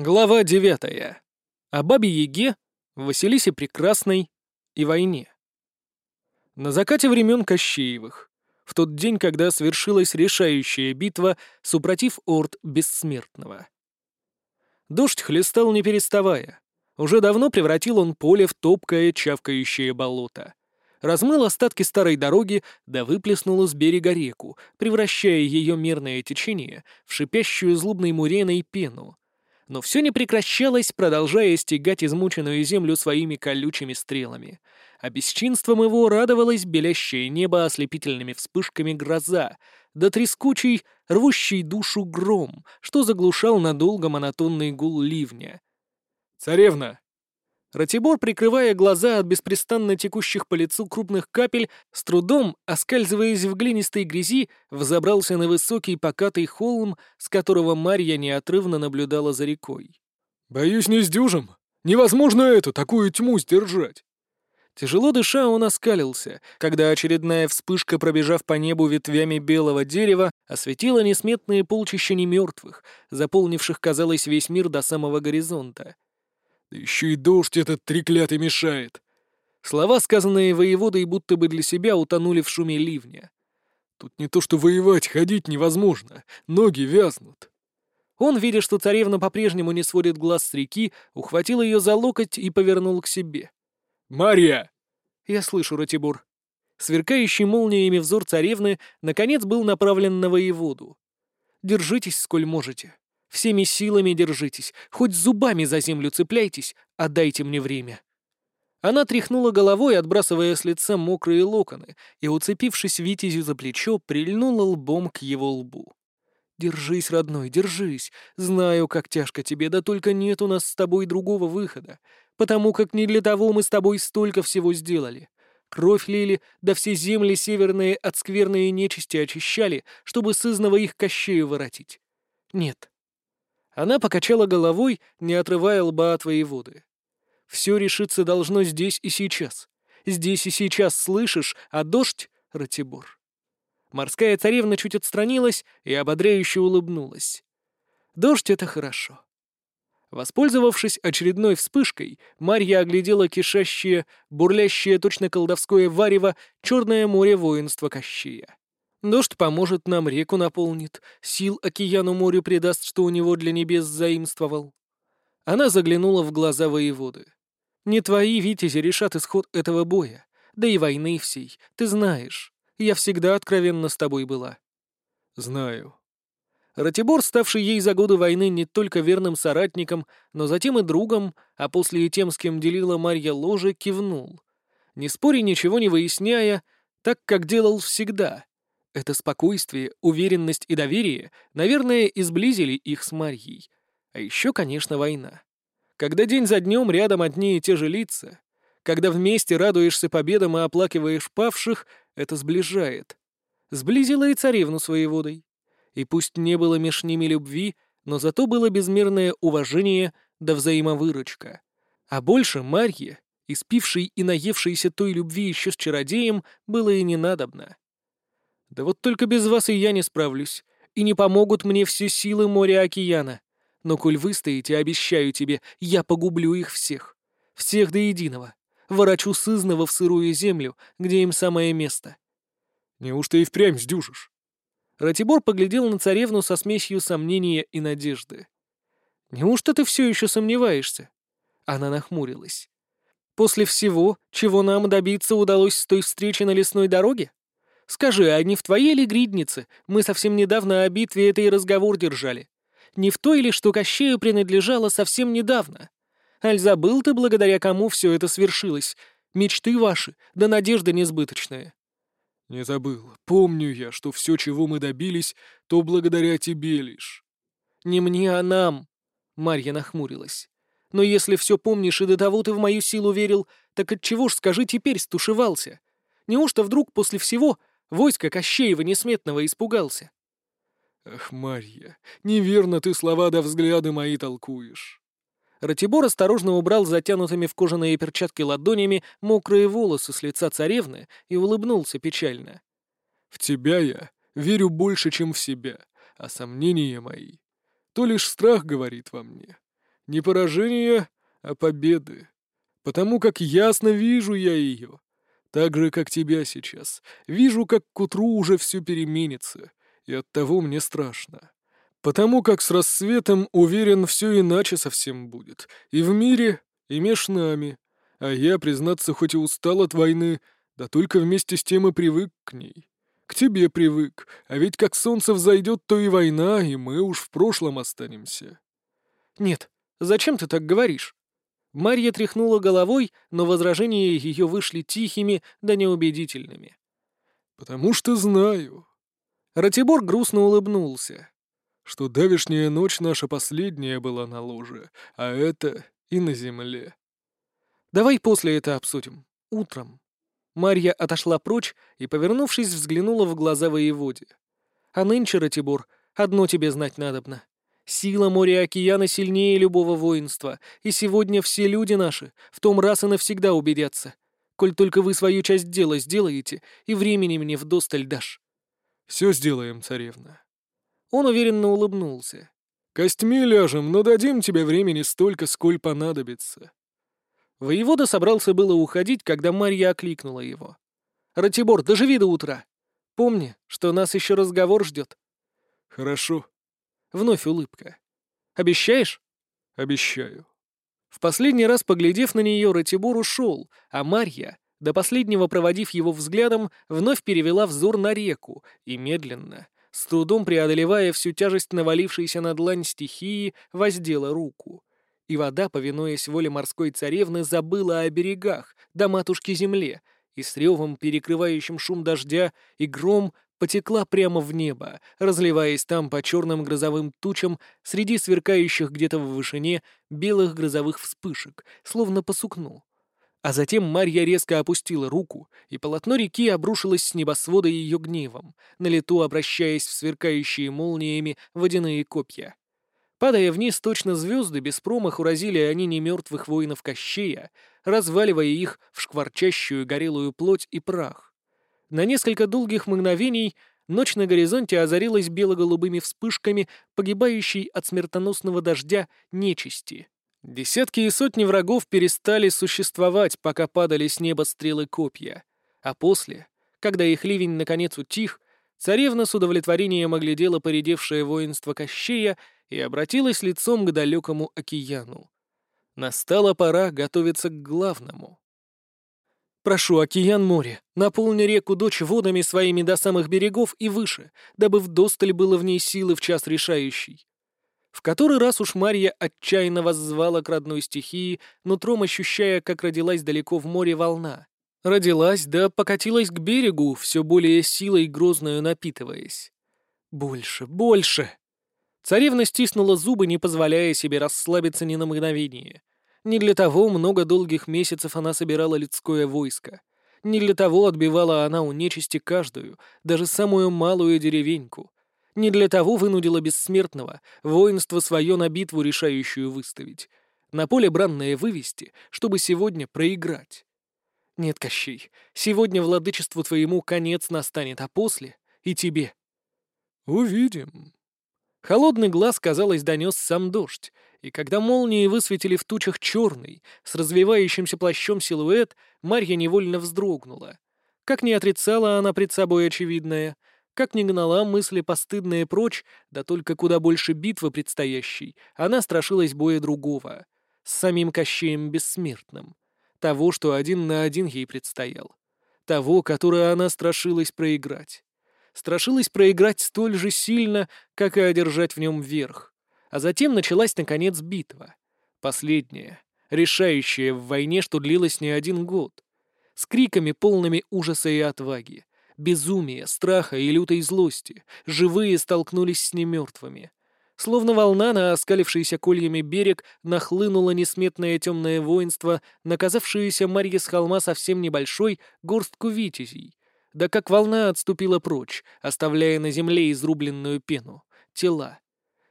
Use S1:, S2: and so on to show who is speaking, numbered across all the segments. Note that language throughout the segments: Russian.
S1: Глава девятая. О бабе Яге, Василисе Прекрасной и войне. На закате времен Кощеевых, в тот день, когда свершилась решающая битва, супротив Орд Бессмертного. Дождь хлестал не переставая. Уже давно превратил он поле в топкое, чавкающее болото. Размыл остатки старой дороги, да выплеснул с берега реку, превращая ее мерное течение в шипящую злобной муреной пену, но все не прекращалось, продолжая стегать измученную землю своими колючими стрелами. А бесчинством его радовалось белящее небо ослепительными вспышками гроза, да трескучий, рвущий душу гром, что заглушал надолго монотонный гул ливня. «Царевна!» Ратибор, прикрывая глаза от беспрестанно текущих по лицу крупных капель, с трудом, оскальзываясь в глинистой грязи, взобрался на высокий покатый холм, с которого Марья неотрывно наблюдала за рекой. «Боюсь, не сдюжим. Невозможно это, такую тьму сдержать!» Тяжело дыша, он оскалился, когда очередная вспышка, пробежав по небу ветвями белого дерева, осветила несметные полчища немертвых, заполнивших, казалось, весь мир до самого горизонта. Еще и дождь этот треклятый мешает. Слова, сказанные воеводой, будто бы для себя утонули в шуме ливня. Тут не то что воевать, ходить невозможно, ноги вязнут. Он, видя, что царевна по-прежнему не сводит глаз с реки, ухватил ее за локоть и повернул к себе. «Марья!» «Я слышу, Ратибор». Сверкающий молниями взор царевны наконец был направлен на воеводу. «Держитесь, сколь можете. Всеми силами держитесь, хоть зубами за землю цепляйтесь, отдайте мне время». Она тряхнула головой, отбрасывая с лица мокрые локоны, и, уцепившись Витязю за плечо, прильнула лбом к его лбу. «Держись, родной, держись. Знаю, как тяжко тебе, да только нет у нас с тобой другого выхода, потому как не для того мы с тобой столько всего сделали. Кровь лили, да все земли северные от скверной нечисти очищали, чтобы сызново их кощею воротить. Нет, она покачала головой, не отрывая лба от воеводы. «Все решиться должно здесь и сейчас. Здесь и сейчас слышишь, а дождь — Ратибор». Морская царевна чуть отстранилась и ободряюще улыбнулась. «Дождь — это хорошо». Воспользовавшись очередной вспышкой, Марья оглядела кишащее, бурлящее точно колдовское варево черное море воинства Кощея. Дождь поможет нам, реку наполнит, сил океану морю придаст, что у него для небес заимствовал. Она заглянула в глаза воеводы. Не твои витязи решат исход этого боя, да и войны всей, ты знаешь. Я всегда откровенно с тобой была. Знаю. Ратибор, ставший ей за годы войны не только верным соратником, но затем и другом, а после и тем, с кем делила Марья ложе, кивнул. Не споря, ничего не выясняя, так, как делал всегда — это спокойствие, уверенность и доверие, наверное, изблизили их с Марьей. А еще, конечно, война. Когда день за днем рядом одни и те же лица, когда вместе радуешься победам и оплакиваешь павших, это сближает. Сблизило и царевну своей водой. И пусть не было меж ними любви, но зато было безмерное уважение да взаимовыручка. А больше Марье, испившей и наевшейся той любви еще с чародеем, было и не надобно. Да вот только без вас и я не справлюсь, и не помогут мне все силы моря-океана. Но коль вы стоите, обещаю тебе, я погублю их всех. Всех до единого. Ворочу сызного в сырую землю, где им самое место. Неужто и впрямь сдюжишь? Ратибор поглядел на царевну со смесью сомнения и надежды. «Неужто ты все еще сомневаешься?» Она нахмурилась. «После всего, чего нам добиться удалось с той встречи на лесной дороге? Скажи, а не в твоей ли гриднице мы совсем недавно о битве этой разговор держали? Не в той ли, что Кощею принадлежало совсем недавно? Аль забыл ты, благодаря кому все это свершилось? Мечты ваши, да надежда несбыточная». «Не забыл. Помню я, что все, чего мы добились, то благодаря тебе лишь». «Не мне, а нам», — Марья нахмурилась. «Но если все помнишь и до того ты в мою силу верил, так отчего ж, скажи, теперь стушевался? Неужто вдруг после всего Войско Кощеева Несметного испугался. «Ах, Марья, неверно ты слова да взгляды мои толкуешь». Ратибор осторожно убрал затянутыми в кожаные перчатки ладонями мокрые волосы с лица царевны и улыбнулся печально. «В тебя я верю больше, чем в себя, а сомнения мои — то лишь страх говорит во мне. Не поражения, а победы. Потому как ясно вижу я ее. Так же, как тебя сейчас. Вижу, как к утру уже все переменится. И оттого мне страшно. Потому как с рассветом, уверен, все иначе совсем будет. И в мире, и меж нами. А я, признаться, хоть и устал от войны, да только вместе с тем и привык к ней. К тебе привык, а ведь как солнце взойдет, то и война, и мы уж в прошлом останемся.
S2: Нет, зачем ты так говоришь? Марья тряхнула головой, но возражения ее вышли тихими да неубедительными.
S1: «Потому что знаю».
S2: Ратибор грустно улыбнулся.
S1: «Что давешняя ночь наша последняя была на ложе, а это и на земле».
S2: «Давай после это обсудим. Утром». Марья отошла прочь и, повернувшись, взглянула в глаза воеводе. «А нынче, Ратибор, одно тебе знать надобно. Сила моря океана сильнее любого воинства, и сегодня все люди наши в том раз и навсегда убедятся. Коль только вы свою часть дела сделаете, и времени мне вдосталь дашь».
S1: «Все сделаем, царевна».
S2: Он уверенно улыбнулся.
S1: «Костьми ляжем, но дадим тебе времени столько, сколь понадобится».
S2: Воевода собрался было уходить, когда Марья окликнула его. «Ратибор, доживи до утра. Помни, что нас еще разговор ждет».
S1: «Хорошо»,
S2: Вновь улыбка. «Обещаешь?»
S1: «Обещаю».
S2: В последний раз, поглядев на нее, Ратибор ушел, а Марья, до последнего проводив его взглядом, вновь перевела взор на реку и медленно, с трудом преодолевая всю тяжесть навалившейся на длань стихии, воздела руку. И вода, повинуясь воле морской царевны, забыла о берегах, до матушки-земле, и с ревом, перекрывающим шум дождя, и гром потекла прямо в небо, разливаясь там по черным грозовым тучам среди сверкающих где-то в вышине белых грозовых вспышек, словно по сукну. А затем Марья резко опустила руку, и полотно реки обрушилось с небосвода ее гневом, на лету обращаясь в сверкающие молниями водяные копья. Падая вниз, точно звезды, без промаху разили они немертвых воинов Кощея, разваливая их в шкварчащую горелую плоть и прах. На несколько долгих мгновений ночь на горизонте озарилась бело-голубыми вспышками погибающей от смертоносного дождя нечисти. Десятки и сотни врагов перестали существовать, пока падали с неба стрелы копья. А после, когда их ливень наконец утих, царевна с удовлетворением оглядела поредевшее воинство Кощея и обратилась лицом к далекому океану. Настала пора готовиться к главному. Прошу, океан море, наполни реку дочь водами своими до самых берегов и выше, дабы вдосталь было в ней силы в час решающий. В который раз уж Марья отчаянно воззвала к родной стихии, нутром ощущая, как родилась далеко в море волна. Родилась, да покатилась к берегу, все более силой грозною напитываясь. Больше, больше! Царевна стиснула зубы, не позволяя себе расслабиться ни на мгновение. Не для того много долгих месяцев она собирала людское войско. Не для того отбивала она у нечисти каждую, даже самую малую деревеньку. Не для того вынудила бессмертного воинство свое на битву решающую выставить. На поле бранное вывести, чтобы сегодня проиграть. Нет, Кощей, сегодня владычеству твоему конец настанет, а после — и тебе.
S1: Увидим.
S2: Холодный глаз, казалось, донес сам дождь, и когда молнии высветили в тучах черный, с развивающимся плащом силуэт, Марья невольно вздрогнула. Как не отрицала она пред собой очевидное, как не гнала мысли постыдные прочь, да только куда больше битвы предстоящей, она страшилась боя другого, с самим Кощеем Бессмертным, того, что один на один ей предстоял, того, которое она страшилась проиграть. Страшилась проиграть столь же сильно, как и одержать в нем верх, а затем началась, наконец, битва. Последняя, решающая в войне, что длилась не один год. С криками, полными ужаса и отваги. Безумия, страха и лютой злости. Живые столкнулись с немертвыми. Словно волна на оскалившийся кольями берег нахлынуло несметное темное воинство, наказавшееся Марье с холма совсем небольшой горстку витязей. Да как волна отступила прочь, оставляя на земле изрубленную пену, тела,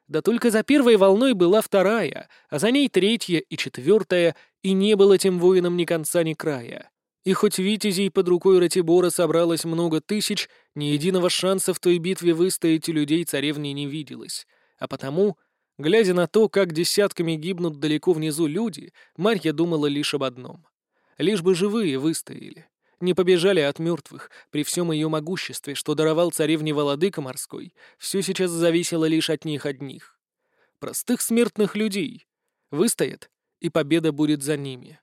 S2: да только за первой волной была вторая, а за ней третья и четвертая, и не было тем воинам ни конца, ни края. И хоть витязей под рукой Ратибора собралось много тысяч, ни единого шанса в той битве выстоять у людей царевни не виделось, а потому Глядя на то, как десятками гибнут далеко внизу люди, Марья думала лишь об одном. Лишь бы живые выстояли. Не побежали от мертвых, при всем ее могуществе, что даровал царевне Володыка морской, все сейчас зависело лишь от них одних. Простых смертных людей. Выстоят, и победа будет за ними.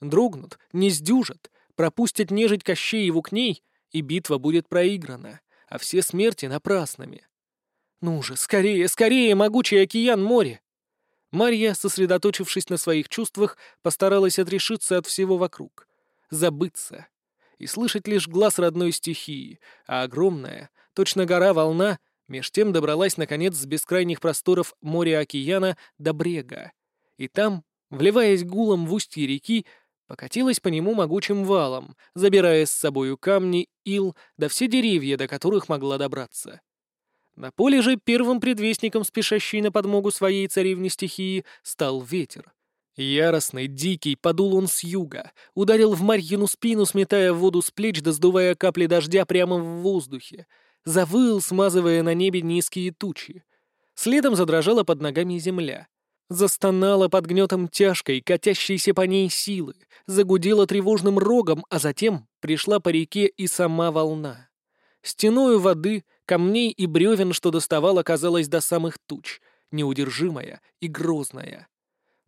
S2: Дрогнут, не сдюжат, пропустят нежить Кощееву к ней, и битва будет проиграна, а все смерти напрасными. Ну же, скорее, скорее, могучий океан море! Марья, сосредоточившись на своих чувствах, постаралась отрешиться от всего вокруг, забыться и слышать лишь глаз родной стихии, а огромная, точно гора волна, меж тем добралась, наконец, с бескрайних просторов моря-океана до брега, и там, вливаясь гулом в устье реки, покатилась по нему могучим валом, забирая с собою камни, ил, да все деревья, до которых могла добраться. На поле же первым предвестником, спешащей на подмогу своей царевне стихии, стал ветер. Яростный, дикий, подул он с юга, ударил в Марьину спину, сметая воду с плеч, да сдувая капли дождя прямо в воздухе, завыл, смазывая на небе низкие тучи. Следом задрожала под ногами земля. Застонала под гнетом тяжкой, катящейся по ней силы, загудела тревожным рогом, а затем пришла по реке и сама волна. Стеною воды, камней и бревен, что доставала, казалось, до самых туч, неудержимая и грозная.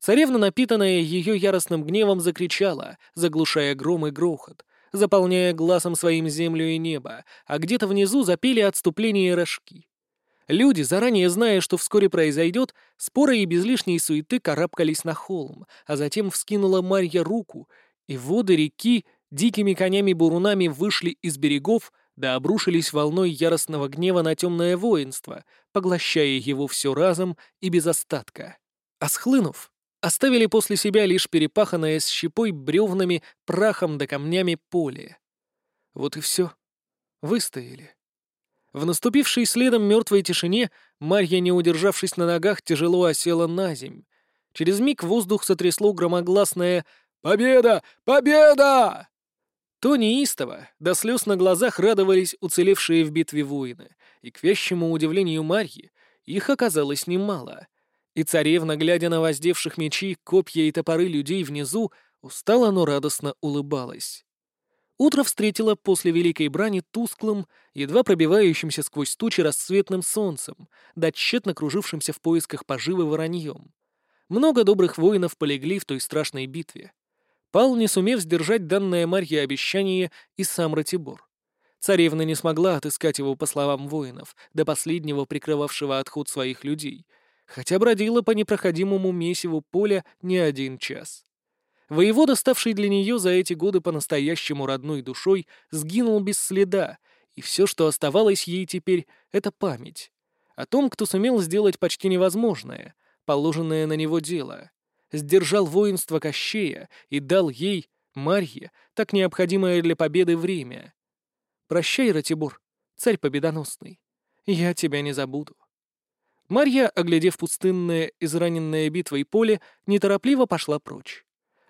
S2: Царевна, напитанная ее яростным гневом, закричала, заглушая гром и грохот, заполняя глазом своим землю и небо, а где-то внизу запели отступление рожки. Люди, заранее зная, что вскоре произойдет, споры и без лишней суеты карабкались на холм, а затем вскинула Марья руку, и воды реки дикими конями-бурунами вышли из берегов, да обрушились волной яростного гнева на темное воинство, поглощая его все разом и без остатка. А схлынув, оставили после себя лишь перепаханное с щепой бревнами, прахом да камнями поле. Вот и все. Выстояли. В наступившей следом мертвой тишине Марья, не удержавшись на ногах, тяжело осела на земь. Через миг воздух сотрясло громогласное «Победа! Победа!» То неистово, до слез на глазах радовались уцелевшие в битве воины, и, к вящему удивлению Марьи, их оказалось немало. И царевна, глядя на воздевших мечи, копья и топоры людей внизу, устало, но радостно улыбалась. Утро встретило после Великой Брани тусклым, едва пробивающимся сквозь тучи рассветным солнцем, да тщетно кружившимся в поисках поживы вороньем. Много добрых воинов полегли в той страшной битве. Пал, не сумев сдержать данное Марье обещание, и сам Ратибор. Царевна не смогла отыскать его, по словам воинов, до последнего прикрывавшего отход своих людей, хотя бродила по непроходимому месиву поля не один час. Воевода, ставший для нее за эти годы по-настоящему родной душой, сгинул без следа, и все, что оставалось ей теперь, — это память. О том, кто сумел сделать почти невозможное, положенное на него дело. Сдержал воинство Кощея и дал ей, Марье, так необходимое для победы время. «Прощай, Ратибор, царь победоносный, я тебя не забуду». Марья, оглядев пустынное, израненное битвой поле, неторопливо пошла прочь.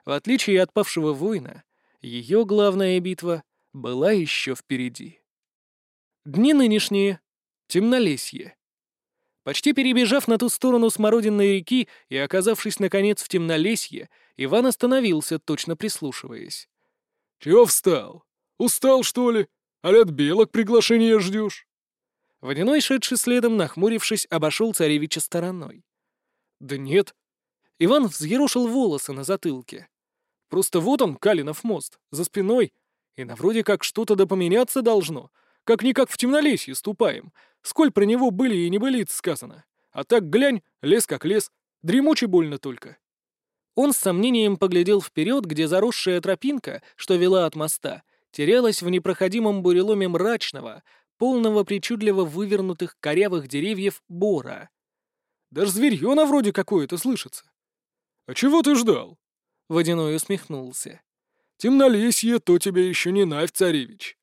S2: В отличие от павшего воина, ее главная битва была еще впереди. Дни нынешние — темнолесье. Почти перебежав на ту сторону смородинной реки и оказавшись, наконец, в темнолесье, Иван остановился, точно прислушиваясь.
S3: «Чего встал? Устал, что ли? А от белок приглашения ждешь?»
S2: Водяной, шедший следом, нахмурившись, обошел царевича стороной. «Да нет». Иван взъерошил волосы на затылке. Просто вот он, Калинов мост, за спиной. И на вроде как что-то да поменяться должно. Как-никак в темнолесье ступаем. Сколь про него были и не были сказано. А так глянь, лес как лес. Дремучий больно только. Он с сомнением поглядел вперед, где заросшая тропинка, что вела от моста, терялась в непроходимом буреломе мрачного, полного причудливо вывернутых корявых деревьев бора.
S3: Даже зверьё на вроде какое-то слышится. А чего ты ждал?
S2: Водяной усмехнулся.
S3: «Темнолесье, то тебе еще не Навь, царевич».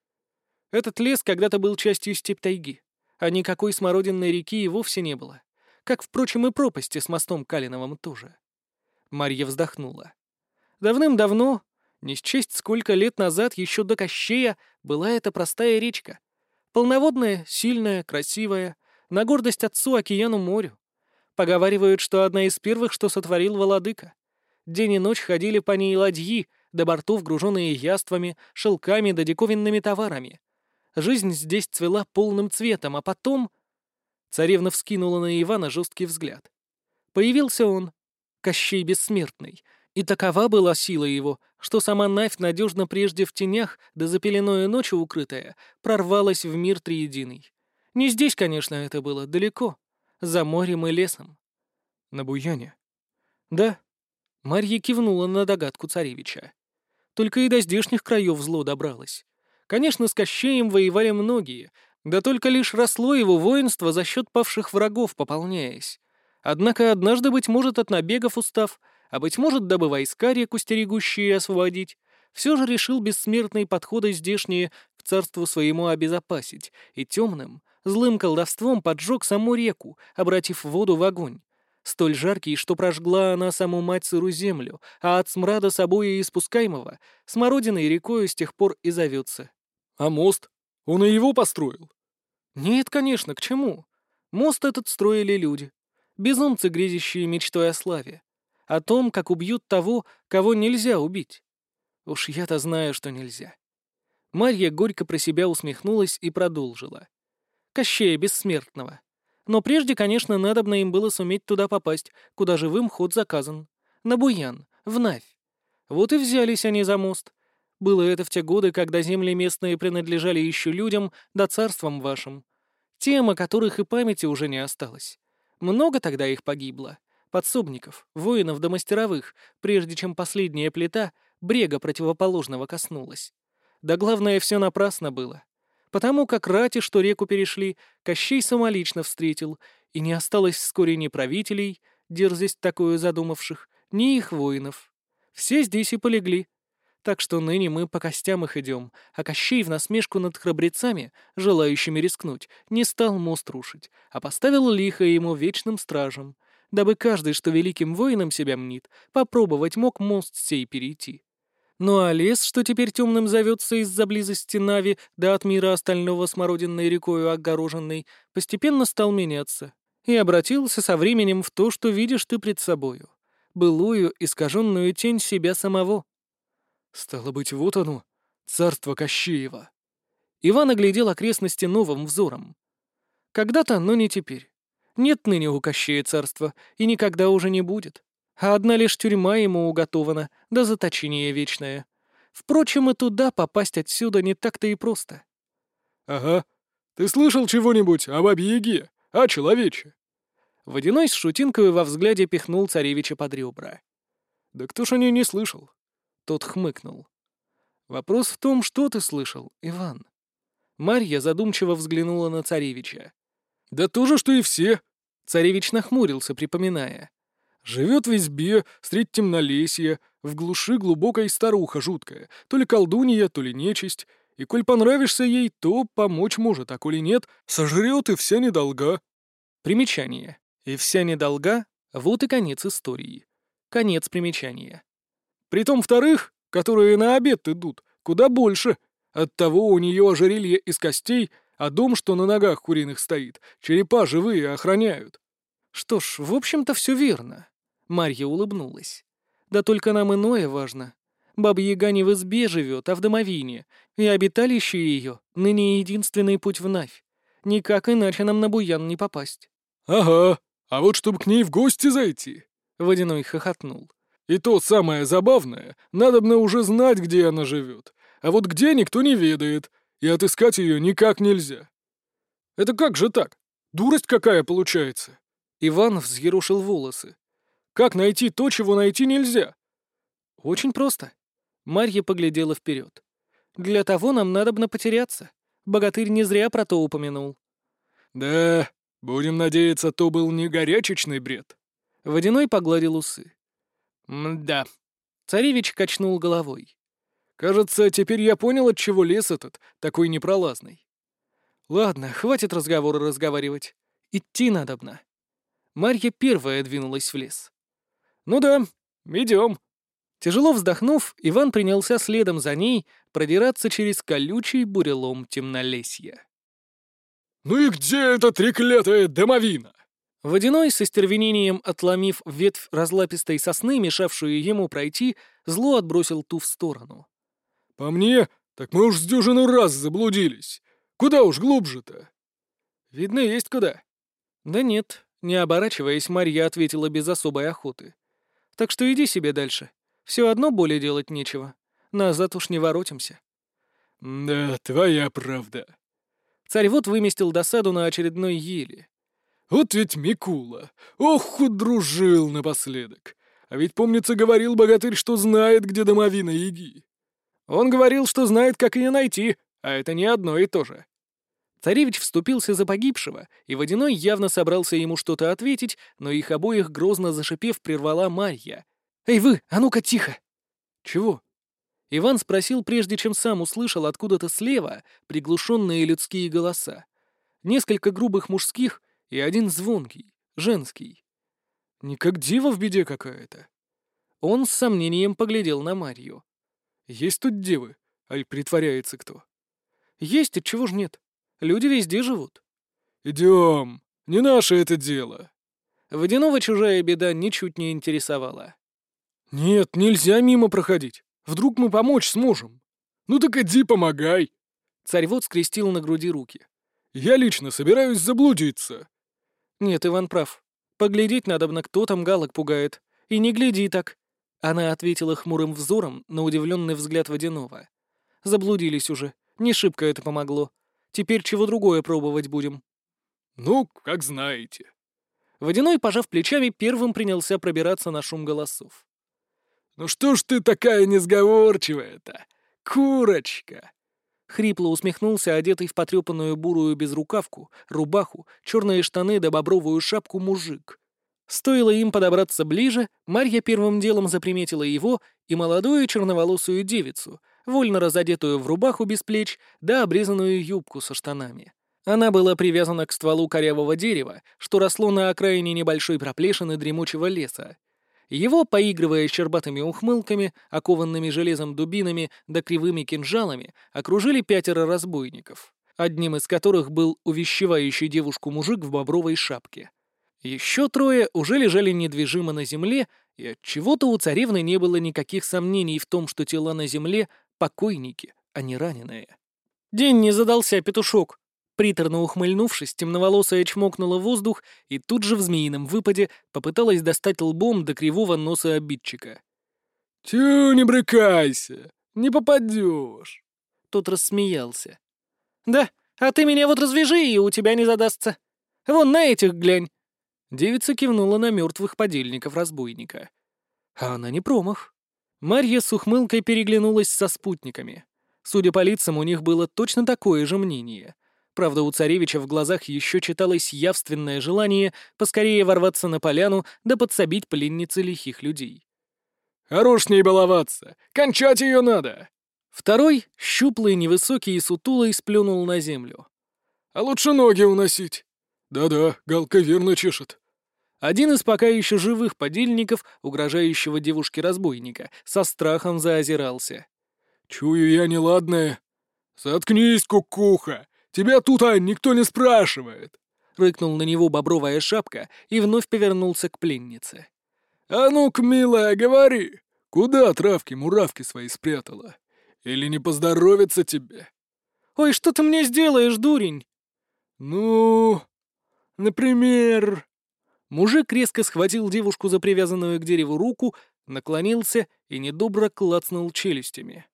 S2: Этот лес когда-то был частью степь-тайги, а никакой смородинной реки и вовсе не было. Как, впрочем, и пропасти с мостом Калиновым тоже. Марья вздохнула. Давным-давно, не счесть сколько лет назад, еще до Кощея, была эта простая речка. Полноводная, сильная, красивая, на гордость отцу океану морю. Поговаривают, что одна из первых, что сотворил Володыка. День и ночь ходили по ней ладьи, до бортов груженные яствами, шелками да диковинными товарами. Жизнь здесь цвела полным цветом, а потом... Царевна вскинула на Ивана жесткий взгляд. Появился он, Кощей Бессмертный, и такова была сила его, что сама Навь, надежно прежде в тенях, да за пеленою ночи укрытая, прорвалась в мир триединый. Не здесь, конечно, это было, далеко, за морем и лесом.
S1: На Буяне?
S2: Да. Марья кивнула на догадку царевича. Только и до здешних краев зло добралось. Конечно, с Кощеем воевали многие, да только лишь росло его воинство за счет павших врагов, пополняясь. Однако однажды, быть может, от набегов устав, а, быть может, дабы войска реку стерегущие освободить, все же решил бессмертные подходы здешние к царству своему обезопасить, и темным, злым колдовством поджег саму реку, обратив воду в огонь, столь жаркий, что прожгла она саму мать сыру землю, а от смрада собой испускаемого смородиной рекою с тех пор и зовется.
S3: А мост? Он и его построил?
S2: Нет, конечно, к чему? Мост этот строили люди. Безумцы, грезящие мечтой о славе. О том, как убьют того, кого нельзя убить. Уж я-то знаю, что нельзя. Марья горько про себя усмехнулась и продолжила. Кощея Бессмертного. Но прежде, конечно, надобно им было суметь туда попасть, куда живым ход заказан. На Буян, в Навь. Вот и взялись они за мост. Было это в те годы, когда земли местные принадлежали еще людям да царствам вашим. Тем, о которых и памяти уже не осталось. Много тогда их погибло. Подсобников, воинов да мастеровых, прежде чем последняя плита брега противоположного коснулась. Да главное, все напрасно было. Потому как рати, что реку перешли, Кощей самолично встретил, и не осталось вскоре ни правителей, дерзость такую задумавших, ни их воинов. Все здесь и полегли. Так что ныне мы по костям их идем, а Кощей в насмешку над храбрецами, желающими рискнуть, не стал мост рушить, а поставил лихо ему вечным стражем, дабы каждый, что великим воином себя мнит, попробовать мог мост сей перейти. Ну а лес, что теперь темным зовется из-за близости Нави, да от мира остального смородинной рекою огороженной, постепенно стал меняться и обратился со временем в то, что видишь ты пред собою, былую искаженную тень себя самого.
S3: Стало быть, вот оно, царство Кощеева.
S2: Иван оглядел окрестности новым взором. Когда-то, но не теперь. Нет ныне у Кощея царства, и никогда уже не будет а одна лишь тюрьма ему уготована, да заточение вечное. Впрочем, и туда попасть отсюда не так-то и просто.
S3: — Ага. Ты слышал чего-нибудь о Бабе-Яге, а, человече?
S2: Водяной с шутинкой во взгляде пихнул царевича под ребра.
S3: «Да кто ж о ней не слышал?»
S2: Тот хмыкнул. «Вопрос в том, что ты слышал, Иван?» Марья задумчиво взглянула на царевича.
S3: «Да то же, что и все!»
S2: Царевич нахмурился, припоминая.
S3: Живет в избе, средь темнолесья, в глуши глубокой старуха жуткая, то ли колдунья, то ли нечисть, и коль понравишься ей, то помочь может, а коли нет, сожрет и вся недолга.
S2: Примечание. И вся недолга — вот и конец истории. Конец примечания.
S3: Притом вторых, которые на обед идут, куда больше. Оттого у нее ожерелье из костей, а дом, что на ногах куриных стоит, черепа живые охраняют.
S2: Что ж, в общем-то, все верно. Марья улыбнулась. «Да только нам иное важно. Баба-яга не в избе живет, а в домовине, и обиталище ее ныне единственный путь в Навь. Никак иначе нам на Буян не попасть».
S3: «Ага, а вот чтобы к ней в гости зайти», —
S2: Водяной хохотнул.
S3: «И то самое забавное, надобно уже знать, где она живет, а вот где никто не ведает, и отыскать ее никак нельзя». «Это как же так? Дурость какая получается?»
S2: Иван взъерушил волосы.
S3: Как найти то, чего найти нельзя?»
S2: «Очень просто». Марья поглядела вперед. «Для того нам надобно потеряться. Богатырь не зря про то упомянул».
S3: «Да, будем надеяться, то был не горячечный бред».
S2: Водяной погладил усы. «Да». Царевич качнул головой.
S3: «Кажется, теперь я понял, от чего лес этот такой непролазный».
S2: «Ладно, хватит разговора разговаривать. Идти надобно». Марья первая двинулась в лес.
S3: «Ну да, идем».
S2: Тяжело вздохнув, Иван принялся следом за ней продираться через колючий бурелом темнолесья.
S3: «Ну и где эта треклятая домовина?»
S2: Водяной, с остервенением отломив ветвь разлапистой сосны, мешавшую ему пройти, зло отбросил ту в сторону.
S3: «По мне, так мы уж с дюжину раз заблудились. Куда уж глубже-то?»
S1: «Видно, есть куда».
S2: «Да нет», — не оборачиваясь, Марья ответила без особой охоты. «Так что иди себе дальше. Все одно более делать нечего. Назад уж не воротимся».
S3: «Да, твоя правда».
S2: Царь вот выместил досаду на очередной еле.
S3: «Вот ведь Микула! Ох, удружил напоследок! А ведь, помнится, говорил богатырь, что знает, где домовина Яги».
S1: «Он говорил, что знает, как ее найти, а это не одно и то же».
S2: Царевич вступился за погибшего, и Водяной явно собрался ему что-то ответить, но их обоих, грозно зашипев, прервала Марья. «Эй вы, а ну-ка тихо!»
S1: «Чего?»
S2: Иван спросил, прежде чем сам услышал откуда-то слева приглушенные людские голоса. Несколько грубых мужских и один звонкий, женский.
S1: Не как дива в беде какая-то.
S2: Он с сомнением поглядел на Марью.
S1: Есть тут девы, аль притворяется кто?
S2: Есть, от чего ж нет? Люди везде живут.
S3: Идем, не наше это дело.
S2: Водяного чужая беда ничуть не интересовала.
S1: Нет, нельзя мимо проходить. Вдруг мы помочь сможем?
S3: Ну так иди помогай.
S2: Царь-вод скрестил на груди руки.
S3: Я лично собираюсь заблудиться.
S2: Нет, Иван прав. Поглядеть надо на кто там галок пугает. И не гляди так. Она ответила хмурым взором на удивленный взгляд Водянова. Заблудились уже. Не шибко это помогло. Теперь чего другое пробовать будем.
S3: Ну, как знаете.
S2: Водяной, пожав плечами, первым принялся пробираться на шум голосов.
S3: «Ну что ж ты такая несговорчивая-то, курочка?»
S2: Хрипло усмехнулся одетый в потрепанную бурую безрукавку, рубаху, черные штаны да бобровую шапку мужик. Стоило им подобраться ближе, Марья первым делом заприметила его и молодую черноволосую девицу, вольно разодетую в рубаху без плеч да обрезанную юбку со штанами. Она была привязана к стволу корявого дерева, что росло на окраине небольшой проплешины дремучего леса, его, поигрывая щербатыми ухмылками, окованными железом дубинами да кривыми кинжалами, окружили пятеро разбойников, одним из которых был увещевающий девушку мужик в бобровой шапке. Еще трое уже лежали недвижимо на земле, и от чего то у царевны не было никаких сомнений в том, что тела на земле — покойники, а не раненые. «День не задался, петушок!» Приторно ухмыльнувшись, темноволосая чмокнула воздух и тут же в змеином выпаде попыталась достать лбом до кривого носа обидчика.
S3: «Тю, не брыкайся! Не попадешь!»
S2: Тот рассмеялся. «Да, а ты меня вот развяжи, и у тебя не задастся. Вон на этих глянь!» Девица кивнула на мертвых подельников разбойника. А она не промах. Марья с ухмылкой переглянулась со спутниками. Судя по лицам, у них было точно такое же мнение — Правда, у царевича в глазах еще читалось явственное желание поскорее ворваться на поляну да подсобить пленнице лихих людей.
S3: «Хорош с ней баловаться! Кончать ее надо!»
S2: Второй, щуплый, невысокий и сутулый, сплюнул на землю.
S3: «А лучше ноги уносить!» «Да-да, галка верно чешет».
S2: Один из пока еще живых подельников, угрожающего девушке-разбойника, со страхом заозирался.
S3: «Чую я неладное. Заткнись, кукуха! Тебя тут, а, никто не спрашивает!»
S2: Рыкнул на него бобровая шапка и вновь повернулся к пленнице.
S3: «А ну-ка, милая, говори, куда травки-муравки свои спрятала? Или не поздоровится тебе?»
S2: «Ой, что ты мне сделаешь, дурень?»
S3: «Ну, например...»
S2: Мужик резко схватил девушку за привязанную к дереву руку, наклонился и недобро клацнул челюстями.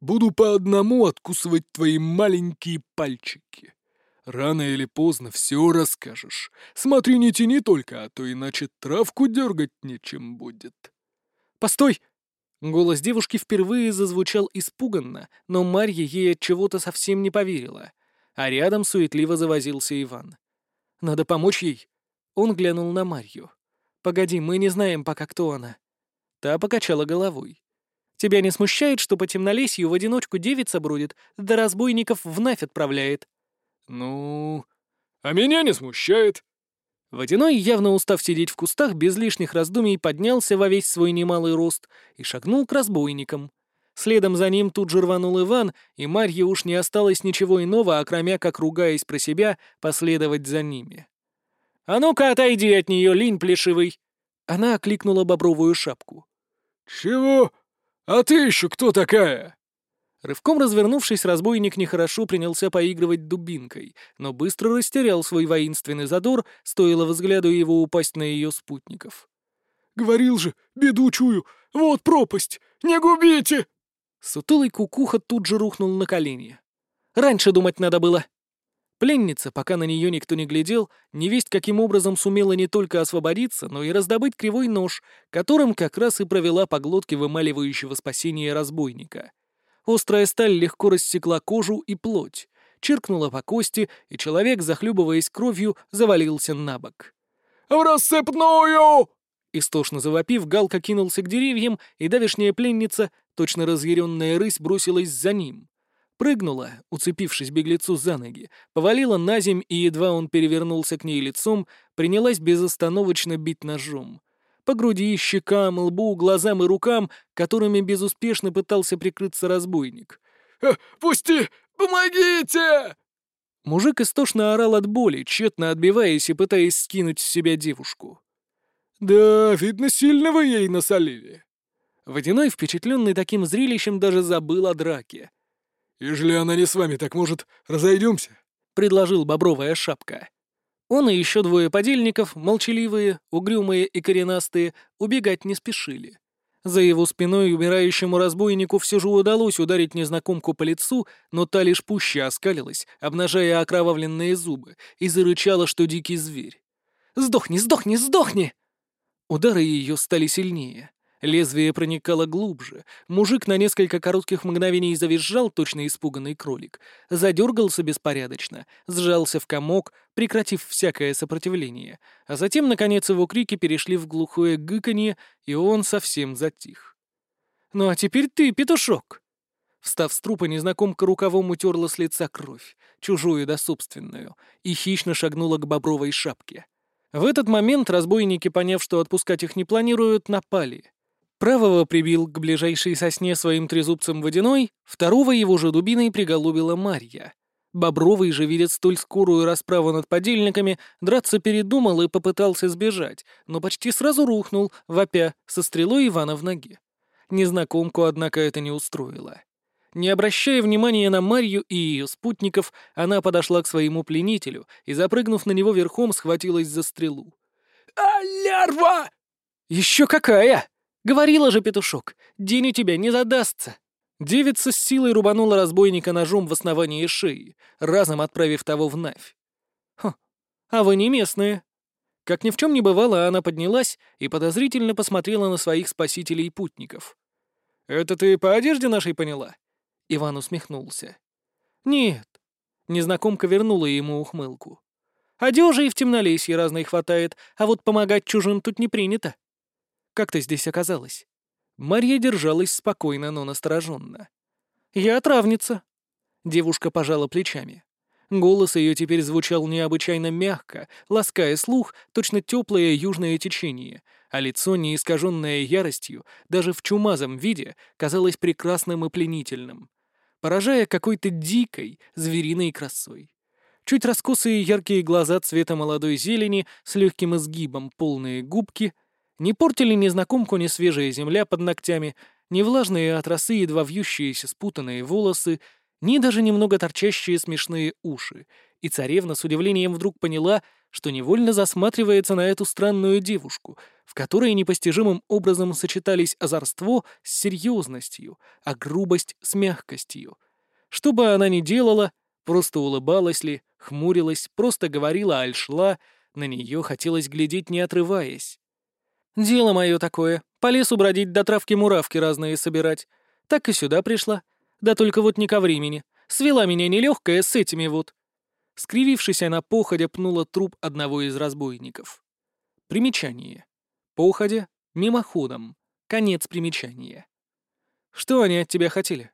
S3: Буду по одному откусывать твои маленькие пальчики. Рано или поздно все расскажешь. Смотри, не тяни только, а то иначе травку дергать нечем будет.
S2: Постой! Голос девушки впервые зазвучал испуганно, но Марья ей от чего-то совсем не поверила. А рядом суетливо завозился Иван. Надо помочь ей. Он глянул на Марью. «Погоди, мы не знаем пока, кто она». Та покачала головой. Тебя не смущает, что по темнолесью в одиночку девица бродит, да разбойников в Навь отправляет?»
S3: «Ну... А меня не смущает».
S2: Водяной, явно устав сидеть в кустах, без лишних раздумий поднялся во весь свой немалый рост и шагнул к разбойникам. Следом за ним тут же рванул Иван, и Марье уж не осталось ничего иного, окромя как, ругаясь про себя, последовать за ними. «А ну-ка, отойди от нее, линь плешивый!» Она окликнула бобровую шапку.
S3: «Чего? А ты еще кто такая?»
S2: Рывком развернувшись, разбойник нехорошо принялся поигрывать дубинкой, но быстро растерял свой воинственный задор, стоило взгляду его упасть на ее спутников.
S3: «Говорил же, беду чую! Вот пропасть! Не губите!»
S2: Сутулый кукуха тут же рухнул на колени. «Раньше думать надо было!» Пленница, пока на нее никто не глядел, невесть каким образом сумела не только освободиться, но и раздобыть кривой нож, которым как раз и провела по глотке вымаливающего спасения разбойника — Острая сталь легко рассекла кожу и плоть, чиркнула по кости, и человек, захлюбываясь кровью, завалился на бок.
S3: «В рассыпную!»
S2: Истошно завопив, Галка кинулся к деревьям, и давешняя пленница, точно разъяренная рысь, бросилась за ним. Прыгнула, уцепившись беглецу за ноги, повалила на земь, и едва он перевернулся к ней лицом, принялась безостановочно бить ножом по груди, щекам, лбу, глазам и рукам, которыми безуспешно пытался прикрыться разбойник.
S3: «Э, «Пусти! Помогите!»
S2: Мужик истошно орал от боли, тщетно отбиваясь и пытаясь скинуть с себя девушку.
S3: «Да, видно, сильно вы ей насолили».
S2: Водяной, впечатленный таким зрелищем, даже забыл о драке.
S3: «Ежели она не с вами, так, может, разойдемся?»
S2: — предложил бобровая шапка. Он и еще двое подельников, молчаливые, угрюмые и коренастые, убегать не спешили. За его спиной умирающему разбойнику все же удалось ударить незнакомку по лицу, но та лишь пуще оскалилась, обнажая окровавленные зубы, и зарычала, что дикий зверь. «Сдохни, сдохни, сдохни!» Удары ее стали сильнее. Лезвие проникало глубже. Мужик на несколько коротких мгновений завизжал, точно испуганный кролик. Задергался беспорядочно, сжался в комок, прекратив всякое сопротивление. А затем, наконец, его крики перешли в глухое гыканье, и он совсем затих. «Ну а теперь ты, петушок!» Встав с трупа, незнакомка рукавом утерла с лица кровь, чужую да собственную, и хищно шагнула к бобровой шапке. В этот момент разбойники, поняв, что отпускать их не планируют, напали — Правого прибил к ближайшей сосне своим трезубцем водяной, второго его же дубиной приголубила Марья. Бобровый же, видя столь скорую расправу над подельниками, драться передумал и попытался сбежать, но почти сразу рухнул, вопя, со стрелой Ивана в ноге. Незнакомку, однако, это не устроило. Не обращая внимания на Марью и ее спутников, она подошла к своему пленителю и, запрыгнув на него верхом, схватилась за стрелу.
S3: «А, лярва!»
S2: «Еще какая!» Говорила же, петушок, день у тебя не задастся. Девица с силой рубанула разбойника ножом в основании шеи, разом отправив того в Навь. Хм, а вы не местные. Как ни в чем не бывало, она поднялась и подозрительно посмотрела на своих спасителей и путников. «Это ты по одежде нашей поняла?» Иван усмехнулся. «Нет». Незнакомка вернула ему ухмылку. «Одежи и в темнолесье разной хватает, а вот помогать чужим тут не принято». Как ты здесь оказалась?» Марья держалась спокойно, но настороженно. «Я травница». Девушка пожала плечами. Голос ее теперь звучал необычайно мягко, лаская слух, точно теплое южное течение, а лицо, не искаженное яростью, даже в чумазом виде, казалось прекрасным и пленительным, поражая какой-то дикой, звериной красой. Чуть раскосые яркие глаза цвета молодой зелени с легким изгибом, полные губки — не портили незнакомку ни свежая земля под ногтями, ни влажные от росы едва вьющиеся спутанные волосы, ни даже немного торчащие смешные уши, и царевна с удивлением вдруг поняла, что невольно засматривается на эту странную девушку, в которой непостижимым образом сочетались озорство с серьезностью, а грубость с мягкостью. Что бы она ни делала, просто улыбалась ли, хмурилась, просто говорила аль шла, на нее хотелось глядеть не отрываясь. «Дело мое такое. По лесу бродить до травки-муравки разные собирать. Так и сюда пришла. Да только вот не ко времени. Свела меня нелегкая с этими вот». Скривившись, она походя пнула труп одного из разбойников. Примечание. Походя, мимоходом. Конец примечания. «Что они от тебя хотели?»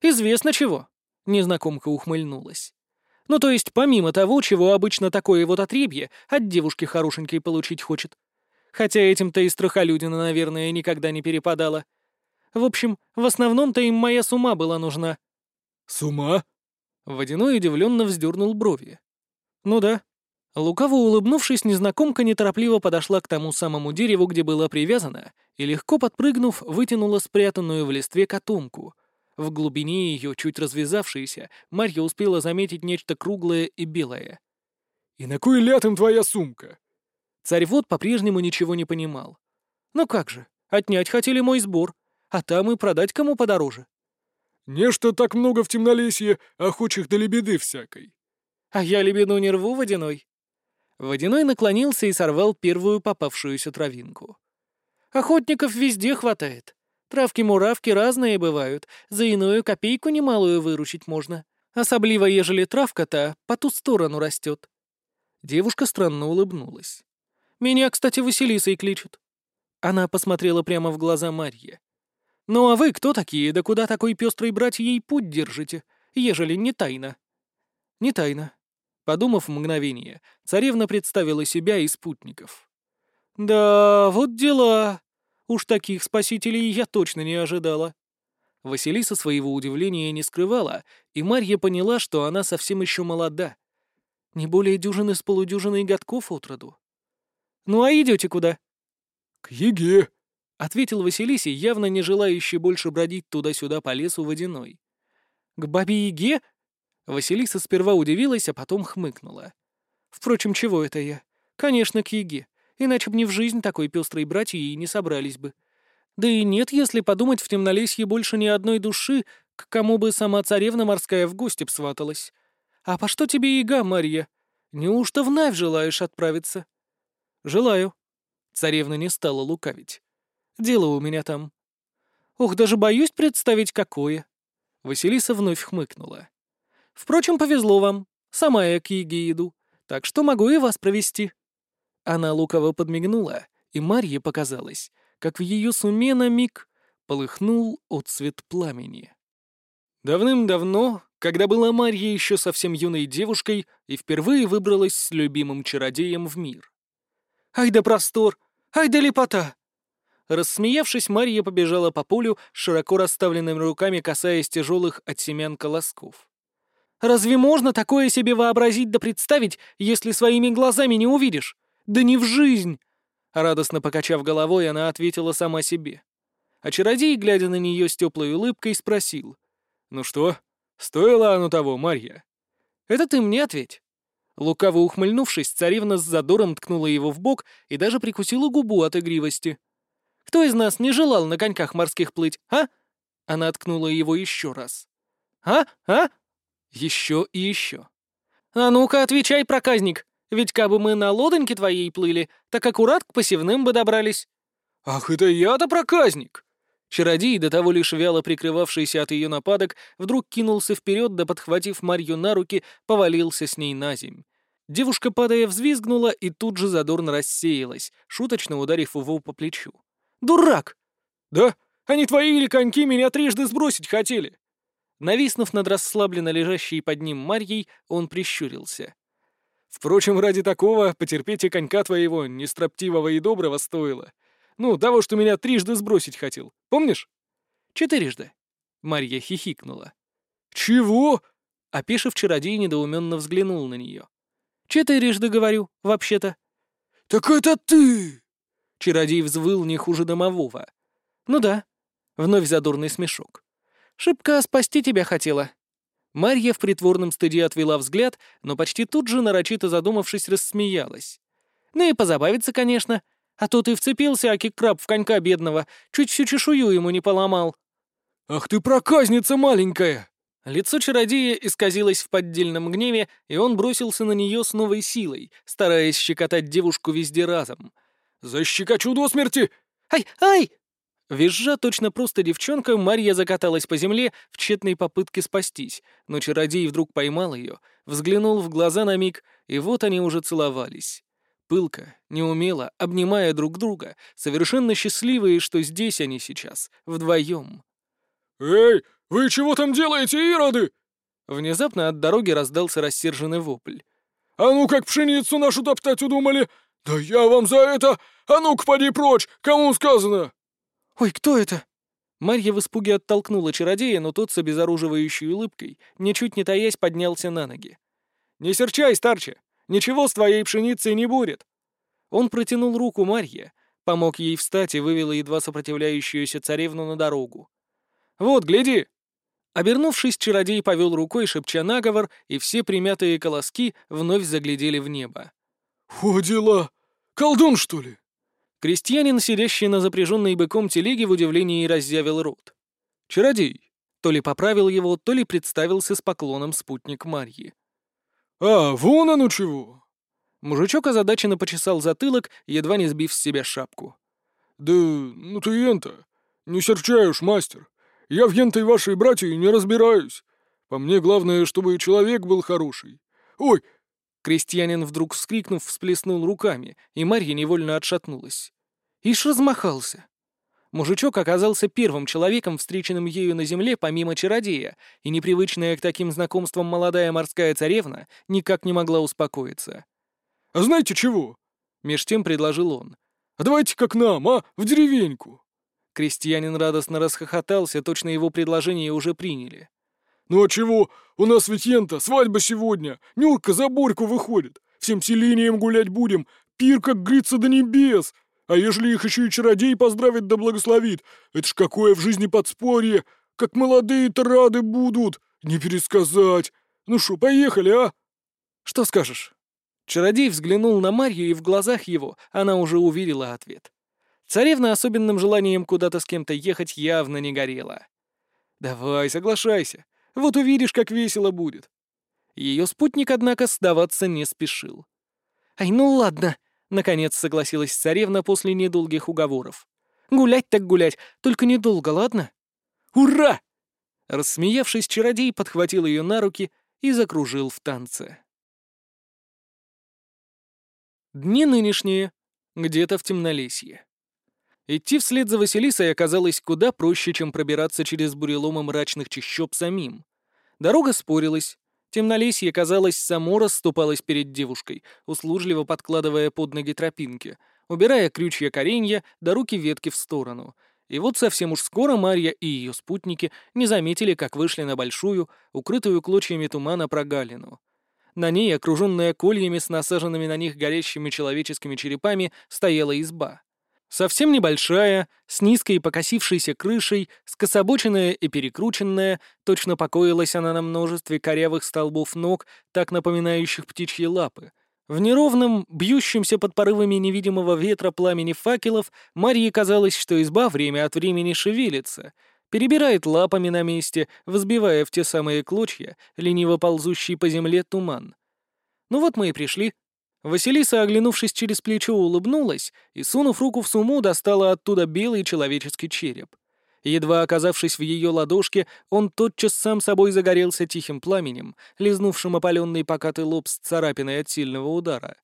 S2: «Известно чего», — незнакомка ухмыльнулась. «Ну, то есть, помимо того, чего обычно такое вот отребье от девушки хорошенькой получить хочет, Хотя этим-то и страхолюдина, наверное, никогда не перепадала. В общем, в основном-то им моя сума была нужна.
S3: «Сума?»
S2: Водяной удивленно вздернул брови. «Ну да. Лукаво улыбнувшись, незнакомка неторопливо подошла к тому самому дереву, где была привязана, и, легко подпрыгнув, вытянула спрятанную в листве котомку. В глубине ее, чуть развязавшейся, Марья успела заметить нечто круглое и белое.
S3: «И на кой ляд им твоя сумка?»
S2: Царь-вод по-прежнему ничего не понимал. «Ну как же, отнять хотели мой сбор, а там и продать кому подороже».
S3: «Нечто так много в темнолесье, охочих до лебеды всякой».
S2: «А я лебеду не рву водяной». Водяной наклонился и сорвал первую попавшуюся травинку. «Охотников везде хватает. Травки-муравки разные бывают, за иную копейку немалую выручить можно, особливо ежели травка-то по ту сторону растет». Девушка странно улыбнулась. «Меня, кстати, Василисой кличут». Она посмотрела прямо в глаза Марье. «Ну а вы кто такие, да куда такой пестрый брать ей путь держите, ежели не тайна?» «Не тайна», Подумав мгновение, царевна представила себя и спутников. «Да, вот дела. Уж таких спасителей я точно не ожидала». Василиса своего удивления не скрывала, и Марья поняла, что она совсем еще молода. Не более дюжины с полудюжиной годков от роду. «Ну а идете куда?»
S3: «К Еге», —
S2: ответил Василисе, явно не желающий больше бродить туда-сюда по лесу водяной. «К бабе Еге?» Василиса сперва удивилась, а потом хмыкнула. «Впрочем, чего это я? Конечно, к Еге. Иначе бы ни в жизнь такой пестрой братья и не собрались бы. Да и нет, если подумать, в темнолесье больше ни одной души, к кому бы сама царевна морская в гости б сваталась. А по что тебе яга, Марья? Неужто в Навь желаешь отправиться?» «Желаю». Царевна не стала лукавить. «Дело у меня там». «Ох, даже боюсь представить, какое». Василиса вновь хмыкнула. Впрочем, повезло вам. Сама я к Еге иду, так что могу и вас провести». Она лукаво подмигнула, и Марье показалось, как в ее суме на миг полыхнул отцвет пламени. Давным-давно, когда была Марья еще совсем юной девушкой и впервые выбралась с любимым чародеем в мир. «Ай да простор! Ай да лепота!» Рассмеявшись, Марья побежала по полю, широко расставленными руками касаясь тяжелых от семян колосков. Разве можно такое себе вообразить да представить, если своими глазами не увидишь? Да не в жизнь!» Радостно покачав головой, она ответила сама себе. А чародей, глядя на нее с теплой улыбкой, спросил. «Ну что, стоило оно того, Марья?» «Это ты мне ответь». Лукаво ухмыльнувшись, царевна с задором ткнула его в бок и даже прикусила губу от игривости. «Кто из нас не желал на коньках морских плыть, а?» Она ткнула его еще раз. «А? А? Еще и еще. «А ну-ка, отвечай, проказник! Ведь кабы мы на лодоньке твоей плыли, так аккурат к посевным бы добрались».
S3: «Ах, это я-то проказник!»
S2: Чародей, до того лишь вяло прикрывавшийся от ее нападок, вдруг кинулся вперед, да, подхватив Марью на руки, повалился с ней на земь. Девушка, падая, взвизгнула и тут же задорно рассеялась, шуточно ударив его по плечу. «Дурак!»
S3: «Да? Они твои или коньки меня трижды сбросить хотели!»
S2: Нависнув над расслабленно лежащей под ним Марьей, он прищурился.
S3: «Впрочем, ради такого потерпеть и конька твоего, нестроптивого и доброго, стоило. Ну, того, что меня трижды сбросить хотел. Помнишь?»
S2: «Четырежды». Марья хихикнула.
S3: «Чего?»
S2: Опешив, чародей недоуменно взглянул на нее. «Четырежды, говорю, вообще-то».
S3: «Так это ты!»
S2: Чародей взвыл не хуже домового. «Ну да». Вновь задорный смешок. Шибко спасти тебя хотела». Марья в притворном стыде отвела взгляд, но почти тут же, нарочито задумавшись, рассмеялась. «Ну и позабавиться, конечно. А то ты вцепился, аки краб в конька бедного, чуть всю чешую ему не поломал».
S3: «Ах ты проказница маленькая!»
S2: Лицо чародея исказилось в поддельном гневе, и он бросился на нее с новой силой, стараясь щекотать девушку везде разом.
S3: «Защекочу до смерти!»
S2: «Ай, ай!» Визжа точно просто девчонка, Марья закаталась по земле в тщетной попытке спастись, но чародей вдруг поймал ее, взглянул в глаза на миг, и вот они уже целовались. Пылко, неумело, обнимая друг друга, совершенно счастливые, что здесь они сейчас, вдвоем.
S3: «Эй, вы чего там делаете, ироды?»
S2: Внезапно от дороги раздался рассерженный вопль.
S3: «А ну как пшеницу нашу топтать удумали? Да я вам за это! А ну-ка поди прочь! Кому сказано?»
S2: «Ой, кто это?» Марья в испуге оттолкнула чародея, но тот с обезоруживающей улыбкой, ничуть не таясь, поднялся на ноги.
S3: «Не серчай, старче!
S1: Ничего с твоей пшеницей не будет!» Он протянул руку Марье, помог ей встать и вывел едва сопротивляющуюся царевну на дорогу. «Вот, гляди!» Обернувшись, чародей повел рукой, шепча наговор, и все примятые колоски вновь заглядели в небо.
S3: «О, дела! Колдун, что ли?»
S1: Крестьянин, сидящий на запряженной быком телеге, в удивлении разъявил рот. «Чародей!» То ли поправил его, то ли представился с поклоном спутник Марьи.
S3: «А, вон оно чего!»
S1: Мужичок озадаченно почесал затылок, едва не сбив с себя шапку.
S3: «Да ну ты ента, не серчаешь, мастер. Я в ентой вашей братьи не разбираюсь. По мне главное, чтобы человек был хороший. Ой!»
S1: Крестьянин вдруг вскрикнув, всплеснул руками, и Марья невольно отшатнулась. Ишь размахался. Мужичок оказался первым человеком, встреченным ею на земле помимо чародея, и непривычная к таким знакомствам молодая морская царевна никак не могла успокоиться.
S3: «А знаете чего?» — меж тем предложил он. «А давайте как нам, а, в деревеньку!»
S1: Крестьянин радостно расхохотался, точно его предложение уже приняли.
S3: «Ну а чего? У нас ведь ента, свадьба сегодня! Нюрка за Борьку выходит! Всем селением гулять будем! Пир, как грится до небес! А ежели их еще и чародей поздравит да благословит, это ж какое в жизни подспорье! Как молодые-то рады будут! Не пересказать! Ну шо, поехали, а?»
S1: «Что скажешь?» Чародей взглянул на Марью, и в глазах его она уже увидела ответ. Царевна особенным желанием куда-то с кем-то ехать явно не горела. «Давай, соглашайся. Вот увидишь, как весело будет». Ее спутник, однако, сдаваться не спешил. «Ай, ну ладно», — наконец согласилась царевна после недолгих уговоров. «Гулять так гулять, только недолго, ладно?» «Ура!» Рассмеявшись, чародей подхватил ее на руки и закружил в танце. Дни нынешние, где-то в темнолесье. Идти вслед за Василисой оказалось куда проще, чем пробираться через буреломы мрачных чащоб самим. Дорога спорилась. Темнолесье, казалось, само расступалось перед девушкой, услужливо подкладывая под ноги тропинки, убирая крючья коренья да руки ветки в сторону. И вот совсем уж скоро Марья и ее спутники не заметили, как вышли на большую, укрытую клочьями тумана прогалину. На ней, окруженная кольями с насаженными на них горящими человеческими черепами, стояла изба. Совсем небольшая, с низкой покосившейся крышей, скособоченная и перекрученная, точно покоилась она на множестве корявых столбов ног, так напоминающих птичьи лапы. В неровном, бьющемся под порывами невидимого ветра пламени факелов Марье казалось, что изба время от времени шевелится — перебирает лапами на месте, взбивая в те самые клочья, лениво ползущий по земле туман. Ну вот мы и пришли. Василиса, оглянувшись через плечо, улыбнулась и, сунув руку в сумму, достала оттуда белый человеческий череп. Едва оказавшись в ее ладошке, он тотчас сам собой загорелся тихим пламенем, лизнувшим опаленный покатый лоб с царапиной от сильного удара.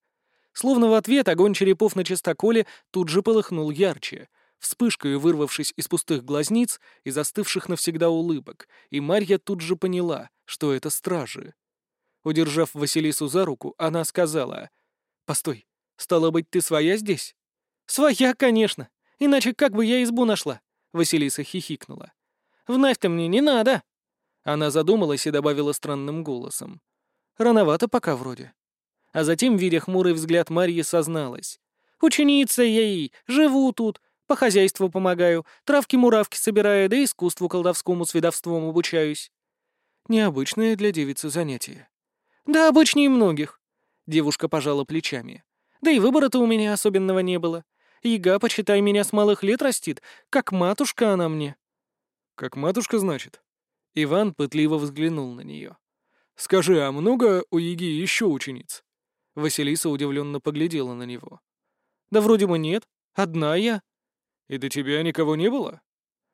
S1: Словно в ответ огонь черепов на чистоколе тут же полыхнул ярче — вспышкой вырвавшись из пустых глазниц и застывших навсегда улыбок, и Марья тут же поняла, что это стражи. Удержав Василису за руку, она сказала, «Постой, стало быть, ты своя здесь?» «Своя, конечно, иначе как бы я избу нашла?» Василиса хихикнула. «Внафь-то мне не надо!» Она задумалась и добавила странным голосом. «Рановато пока вроде». А затем, видя хмурый взгляд Марьи, созналась. «Ученица я ей, живу тут, по хозяйству помогаю, травки-муравки собираю, да искусству колдовскому с ведовством обучаюсь. Необычное для девицы занятие. Да, обычнее многих. Девушка пожала плечами. Да и выбора-то у меня особенного не было. Яга, почитай, меня с малых лет растит, как матушка она мне.
S3: Как матушка, значит?
S1: Иван пытливо взглянул на нее.
S3: Скажи, а много у Яги еще учениц?
S1: Василиса удивленно поглядела на него. Да вроде бы нет. Одна я.
S3: «И до тебя никого не было?»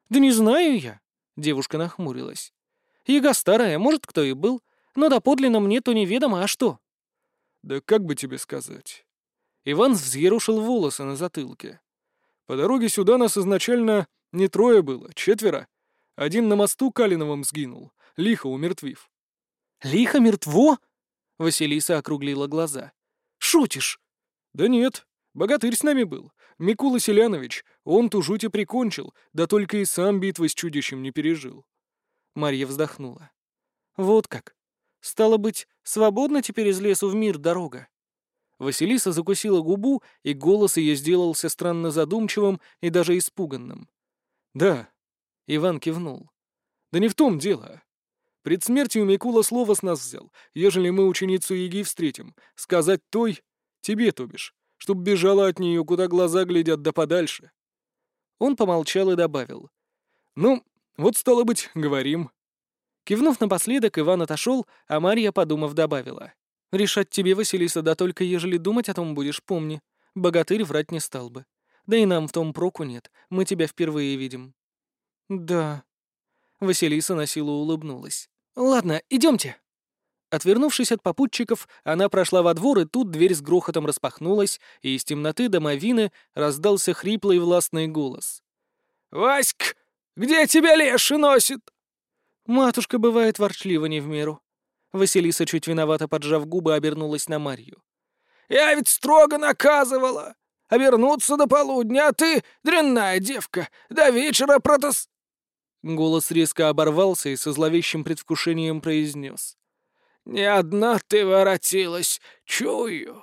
S1: «Да не знаю я», — девушка нахмурилась. «Яга старая, может, кто и был, но доподлинно мне то неведомо, а что?»
S3: «Да как бы тебе сказать?»
S1: Иван взъерушил волосы на затылке.
S3: «По дороге сюда нас изначально не трое было, четверо. Один на мосту Калиновым сгинул, лихо умертвив».
S1: «Лихо мертво?» — Василиса округлила глаза. «Шутишь?»
S3: «Да нет, богатырь с нами был. Микула Селянович, он ту жуть и прикончил, да только и сам битвы с чудищем не пережил.
S1: Марья вздохнула. Вот как. Стало быть, свободно теперь из лесу в мир дорога.
S2: Василиса закусила губу, и голос ее сделался странно задумчивым и даже испуганным.
S3: «Да», —
S2: Иван кивнул.
S3: «Да не в том дело. Пред смертью Микула слово с нас взял, ежели мы ученицу Еги встретим, сказать той, тебе, то бишь, чтоб бежала от нее, куда глаза глядят, да подальше».
S2: Он помолчал и добавил.
S3: «Ну, вот стало быть, говорим».
S2: Кивнув напоследок, Иван отошел, а Марья, подумав, добавила. Решать тебе, Василиса, да только ежели думать о том будешь, помни. Богатырь врать не стал бы. Да и нам в том проку нет, мы тебя впервые видим». «Да». Василиса на силу улыбнулась. «Ладно, идемте. Отвернувшись от попутчиков, она прошла во двор, и тут дверь с грохотом распахнулась, и из темноты домовины раздался хриплый властный голос.
S1: «Васьк, где тебя леший носит?»
S2: Матушка бывает ворчлива не в меру. Василиса, чуть виновато поджав губы, обернулась на Марью.
S1: «Я ведь строго наказывала! Обернуться до полудня, а ты, дрянная девка, до вечера протас...»
S2: Голос резко оборвался и со зловещим предвкушением произнес.
S1: «Не одна ты воротилась, чую!»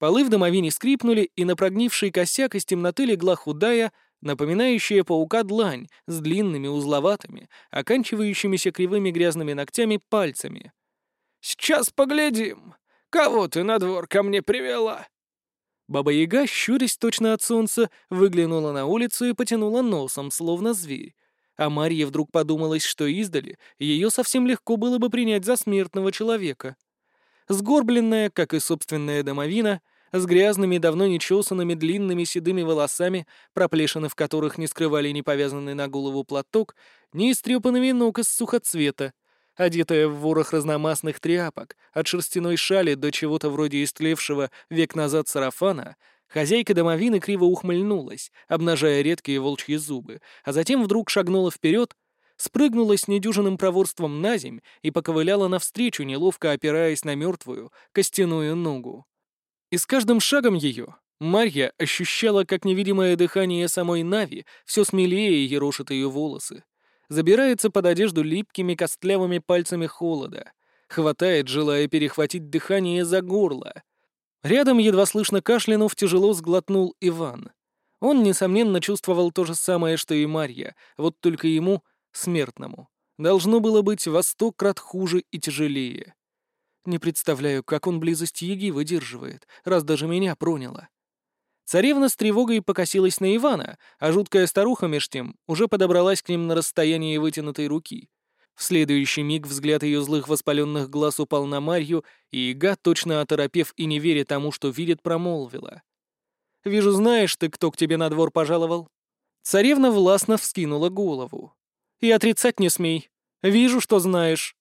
S2: Полы в домовине скрипнули, и на прогнивший косяк из темноты легла худая, напоминающая паука длань с длинными узловатыми, оканчивающимися кривыми грязными ногтями пальцами.
S1: Сейчас поглядим, кого ты на двор ко мне привела?»
S2: Баба-яга, щурясь точно от солнца, выглянула на улицу и потянула носом, словно зверь. А Марье вдруг подумалось, что издали ее совсем легко было бы принять за смертного человека. Сгорбленная, как и собственная домовина, с грязными, давно нечесанными длинными седыми волосами, проплешины в которых не скрывали ни повязанный на голову платок, ни истрепанный венок из сухоцвета, одетая в ворох разномастных тряпок, от шерстяной шали до чего-то вроде истлевшего век назад сарафана, хозяйка домовины криво ухмыльнулась, обнажая редкие волчьи зубы, а затем вдруг шагнула вперед, спрыгнула с недюжинным проворством на земь и поковыляла навстречу, неловко опираясь на мертвую костяную ногу. И с каждым шагом ее Марья ощущала, как невидимое дыхание самой Нави все смелее ерошит ее волосы забирается под одежду липкими костлявыми пальцами холода, хватает, желая перехватить дыхание за горло. Рядом, едва слышно кашлянув, тяжело сглотнул Иван. Он, несомненно, чувствовал то же самое, что и Марья, вот только ему, смертному, должно было быть во сто крат хуже и тяжелее. Не представляю, как он близость Еги выдерживает, раз даже меня проняло. Царевна с тревогой покосилась на Ивана, а жуткая старуха меж тем уже подобралась к ним на расстоянии вытянутой руки. В следующий миг взгляд ее злых воспаленных глаз упал на Марью, и Ига, точно оторопев и не веря тому, что видит, промолвила. «Вижу, знаешь ты, кто к тебе на двор пожаловал?» Царевна властно вскинула голову. «И отрицать не смей. Вижу, что знаешь».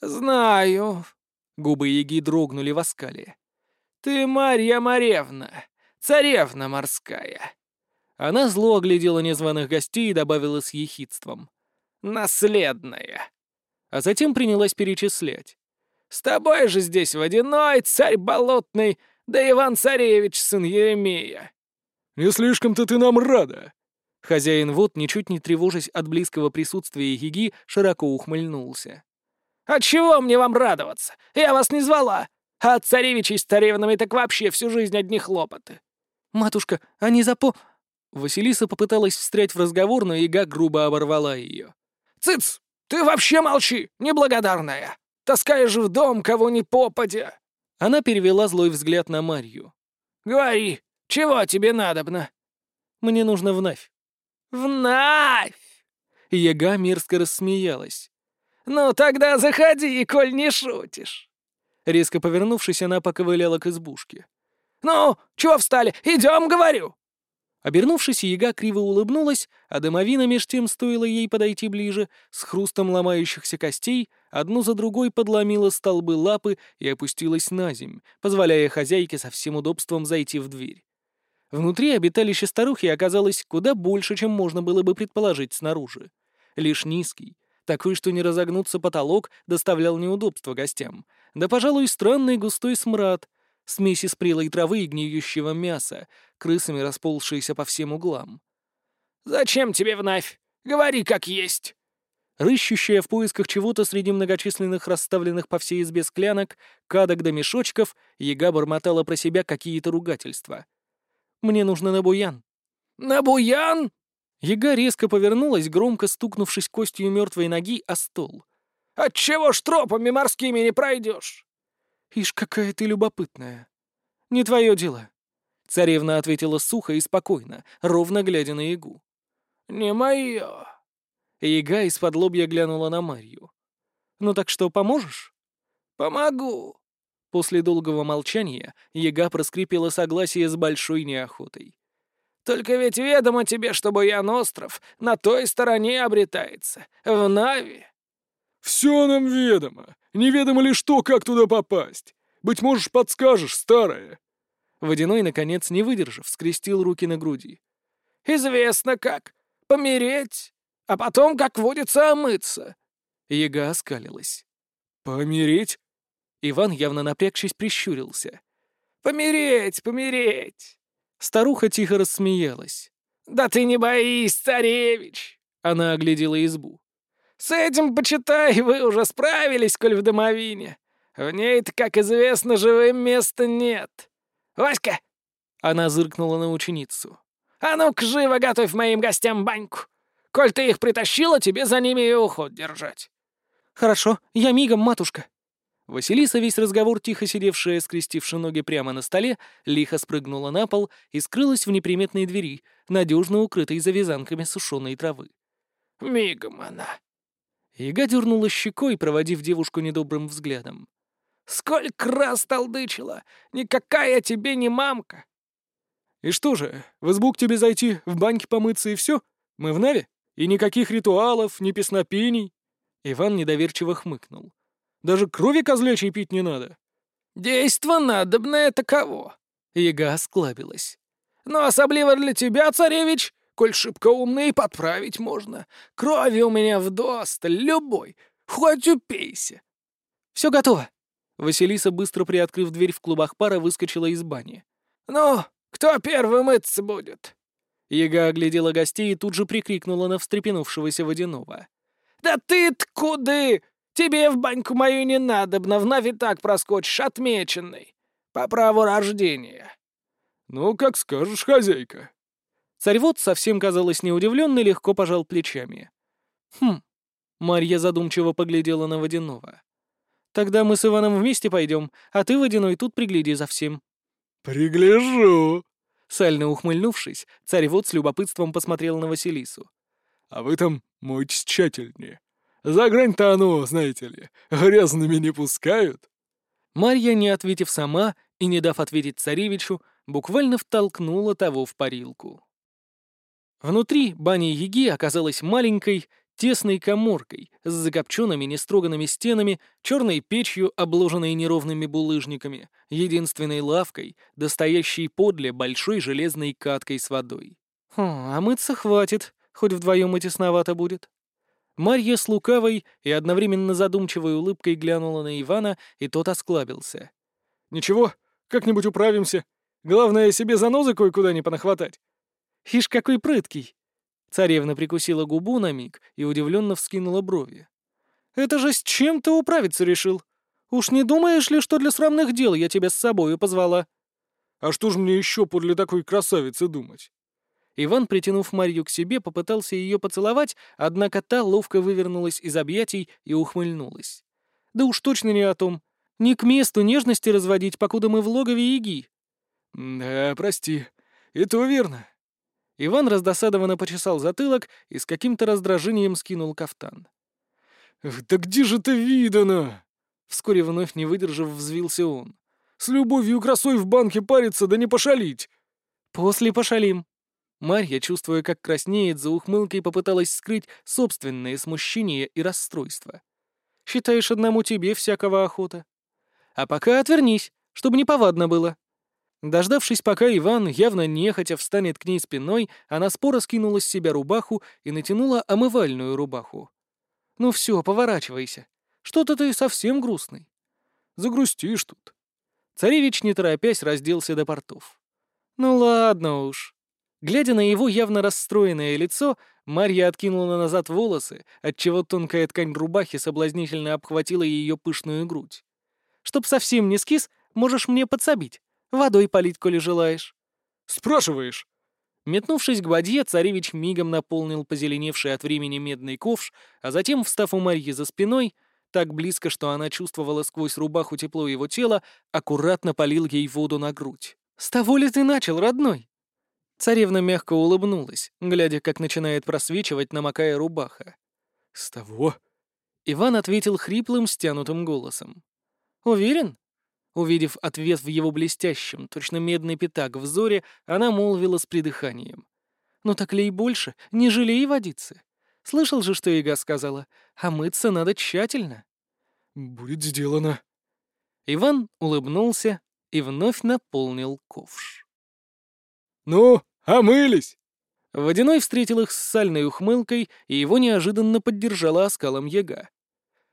S1: «Знаю».
S2: Губы Яги дрогнули в оскале.
S1: «Ты Марья Маревна, Царевна морская!»
S2: Она зло оглядела незваных гостей и добавила с ехидством.
S1: «Наследная!»
S2: А затем принялась перечислять.
S1: «С тобой же здесь водяной, царь болотный, да Иван-царевич, сын Еремея!»
S3: «Не слишком-то ты нам рада!»
S2: Хозяин вот, ничуть не тревожась от близкого присутствия Гиги, широко ухмыльнулся.
S1: «А чего мне вам радоваться? Я вас не звала! А от царевичей с царевнами так вообще всю жизнь одни хлопоты!»
S2: «Матушка, они запо...» Василиса попыталась встрять в разговор, но Ига грубо оборвала ее.
S1: «Цыц! Ты вообще молчи, неблагодарная! Таскаешь в дом кого ни попадя!»
S2: Она перевела злой взгляд на Марью.
S1: «Говори, чего тебе надобно?»
S2: «Мне нужно в Навь».
S1: «В Навь!»
S2: Яга мерзко рассмеялась.
S1: «Ну тогда заходи, коль не шутишь».
S2: Резко повернувшись, она поковыляла к избушке.
S1: «Ну, чего встали? Идем, говорю!»
S2: Обернувшись, яга криво улыбнулась, а домовина меж тем стоило ей подойти ближе, с хрустом ломающихся костей, одну за другой подломила столбы лапы и опустилась на земь, позволяя хозяйке со всем удобством зайти в дверь. Внутри обиталище старухи оказалось куда больше, чем можно было бы предположить снаружи. Лишь низкий, такой, что не разогнуться потолок, доставлял неудобства гостям. Да, пожалуй, странный густой смрад, смесь из прелой травы и гниющего мяса, крысами расползшиеся по всем углам.
S1: «Зачем тебе в Навь? Говори как есть!»
S2: Рыщущая в поисках чего-то среди многочисленных расставленных по всей избе склянок, кадок да мешочков, яга бормотала про себя какие-то ругательства. «Мне нужно на буян».
S1: «На буян?»
S2: Яга резко повернулась, громко стукнувшись костью мертвой ноги о стол.
S1: «Отчего ж тропами морскими не пройдешь?»
S2: «Ишь, какая ты любопытная!» «Не твое дело!» Царевна ответила сухо и спокойно, ровно глядя на Ягу.
S1: «Не мое!»
S2: Яга из-под лобья глянула на Марью. «Ну так что, поможешь?»
S1: «Помогу!»
S2: После долгого молчания Яга проскрипела согласие с большой неохотой.
S1: «Только ведь ведомо тебе, что Буян остров на той стороне обретается, в Нави».
S3: «Все нам ведомо. Неведомо ли что, как туда попасть. Быть можешь, подскажешь, старая».
S2: Водяной, наконец, не выдержав, скрестил руки на груди.
S1: «Известно как. Помереть, а потом, как водится, омыться».
S2: Яга оскалилась.
S3: «Помереть?»
S2: Иван, явно напрягшись, прищурился.
S1: «Помереть, помереть!»
S2: Старуха тихо рассмеялась.
S1: «Да ты не боись, царевич!»
S2: Она оглядела избу.
S1: «С этим, почитай, вы уже справились, коль в домовине. В ней-то, как известно, живым места нет. Васька!»
S2: Она зыркнула на ученицу.
S1: «А ну-ка, живо готовь моим гостям баньку. Коль ты их притащила, тебе за ними и уход держать».
S2: «Хорошо, я мигом, матушка». Василиса, весь разговор тихо сидевшая, скрестивши ноги прямо на столе, лихо спрыгнула на пол и скрылась в неприметной двери, надежно укрытой за вязанками сушеной травы.
S1: «Мигом она».
S2: Яга дернула щекой, проводив девушку недобрым взглядом.
S1: «Сколько раз толдычила! Никакая тебе не мамка!»
S3: «И что же, в избу к тебе зайти, в баньке помыться и все? Мы в Наве? И никаких ритуалов, ни песнопений?»
S2: Иван недоверчиво хмыкнул.
S3: Даже крови козлячей пить не надо.
S1: Действо надобное таково.
S2: Яга осклабилась.
S1: Но особливо для тебя, царевич, коль шибко умный, подправить можно. Крови у меня вдосталь, любой. Хоть упейся.
S2: Все готово. Василиса, быстро приоткрыв дверь в клубах пара, выскочила из бани.
S1: «Ну, кто первым мыться будет?»
S2: Яга оглядела гостей и тут же прикрикнула на встрепенувшегося водяного.
S1: «Да ты-то куды? Тебе в баньку мою не надобно, вновь и так проскочишь, отмеченный. По праву рождения».
S3: «Ну, как скажешь, хозяйка».
S2: Царевод совсем, казалось, неудивленный, легко пожал плечами. «Хм». Марья задумчиво поглядела на Водяного. «Тогда мы с Иваном вместе пойдем, а ты, Водяной, тут пригляди за всем».
S3: «Пригляжу».
S2: Сально ухмыльнувшись, царевод с любопытством посмотрел на Василису.
S3: «А вы там мойтесь тщательнее. За грань-то оно, знаете ли, грязными не пускают».
S2: Марья, не ответив сама и не дав ответить царевичу, буквально втолкнула того в парилку. Внутри бани Яги оказалась маленькой, тесной коморкой с закопченными нестроганными стенами, черной печью, обложенной неровными булыжниками, единственной лавкой, достоящей подле большой железной каткой с водой. «Хм, а мыться хватит, хоть вдвоем и тесновато будет», Марья с лукавой и одновременно задумчивой улыбкой глянула на Ивана, и тот осклабился.
S3: «Ничего, как-нибудь управимся. Главное, себе занозы кое-куда не понахватать».
S2: «Ишь, какой прыткий!» Царевна прикусила губу на миг и удивленно вскинула брови. «Это же с чем ты управиться решил? Уж не думаешь ли, что для срамных дел я тебя с собою позвала?»
S3: «А что ж мне еще подле такой красавицы думать?»
S2: Иван, притянув Марью к себе, попытался ее поцеловать, однако та ловко вывернулась из объятий и ухмыльнулась. «Да уж точно не о том. Не к месту нежности разводить, покуда мы в логове яги».
S3: «Да, прости. И то верно».
S2: Иван раздосадованно почесал затылок и с каким-то раздражением скинул кафтан.
S3: «Да где же это видано?»
S2: Вскоре вновь не выдержав, взвился он.
S3: «С любовью красой в банке париться, да не пошалить!»
S2: «После пошалим», Марья, чувствуя, как краснеет, за ухмылкой попыталась скрыть собственные смущения и расстройство. «Считаешь, одному тебе всякого охота? А пока отвернись, чтобы не повадно было». Дождавшись, пока Иван, явно нехотя, встанет к ней спиной, она споро скинула с себя рубаху и натянула омывальную рубаху. «Ну все, поворачивайся. Что-то ты совсем грустный».
S3: «Загрустишь тут».
S2: Царевич, не торопясь, разделся до портов. «Ну ладно уж. Глядя на его явно расстроенное лицо, Марья откинула назад волосы, отчего тонкая ткань рубахи соблазнительно обхватила ее пышную грудь. «Чтоб совсем не скис, можешь мне подсобить. Водой полить, коли желаешь».
S3: «Спрашиваешь?»
S2: Метнувшись к воде, царевич мигом наполнил позеленевший от времени медный ковш, а затем, встав у Марьи за спиной, так близко, что она чувствовала сквозь рубаху тепло его тела, аккуратно полил ей воду на грудь. «С того ли ты начал, родной?» Царевна мягко улыбнулась, глядя, как начинает просвечивать, намокая рубаха.
S3: «С того?»
S2: Иван ответил хриплым, стянутым голосом. «Уверен?» Увидев ответ в его блестящем, точно медный пятак взоре, она молвила с придыханием. «Ну так лей больше, не жалей водицы. Слышал же, что Ига сказала, а мыться надо тщательно».
S3: «Будет сделано».
S2: Иван улыбнулся и вновь наполнил ковш.
S3: «Ну, омылись!»
S2: Водяной встретил их с сальной ухмылкой, и его неожиданно поддержала оскалом яга.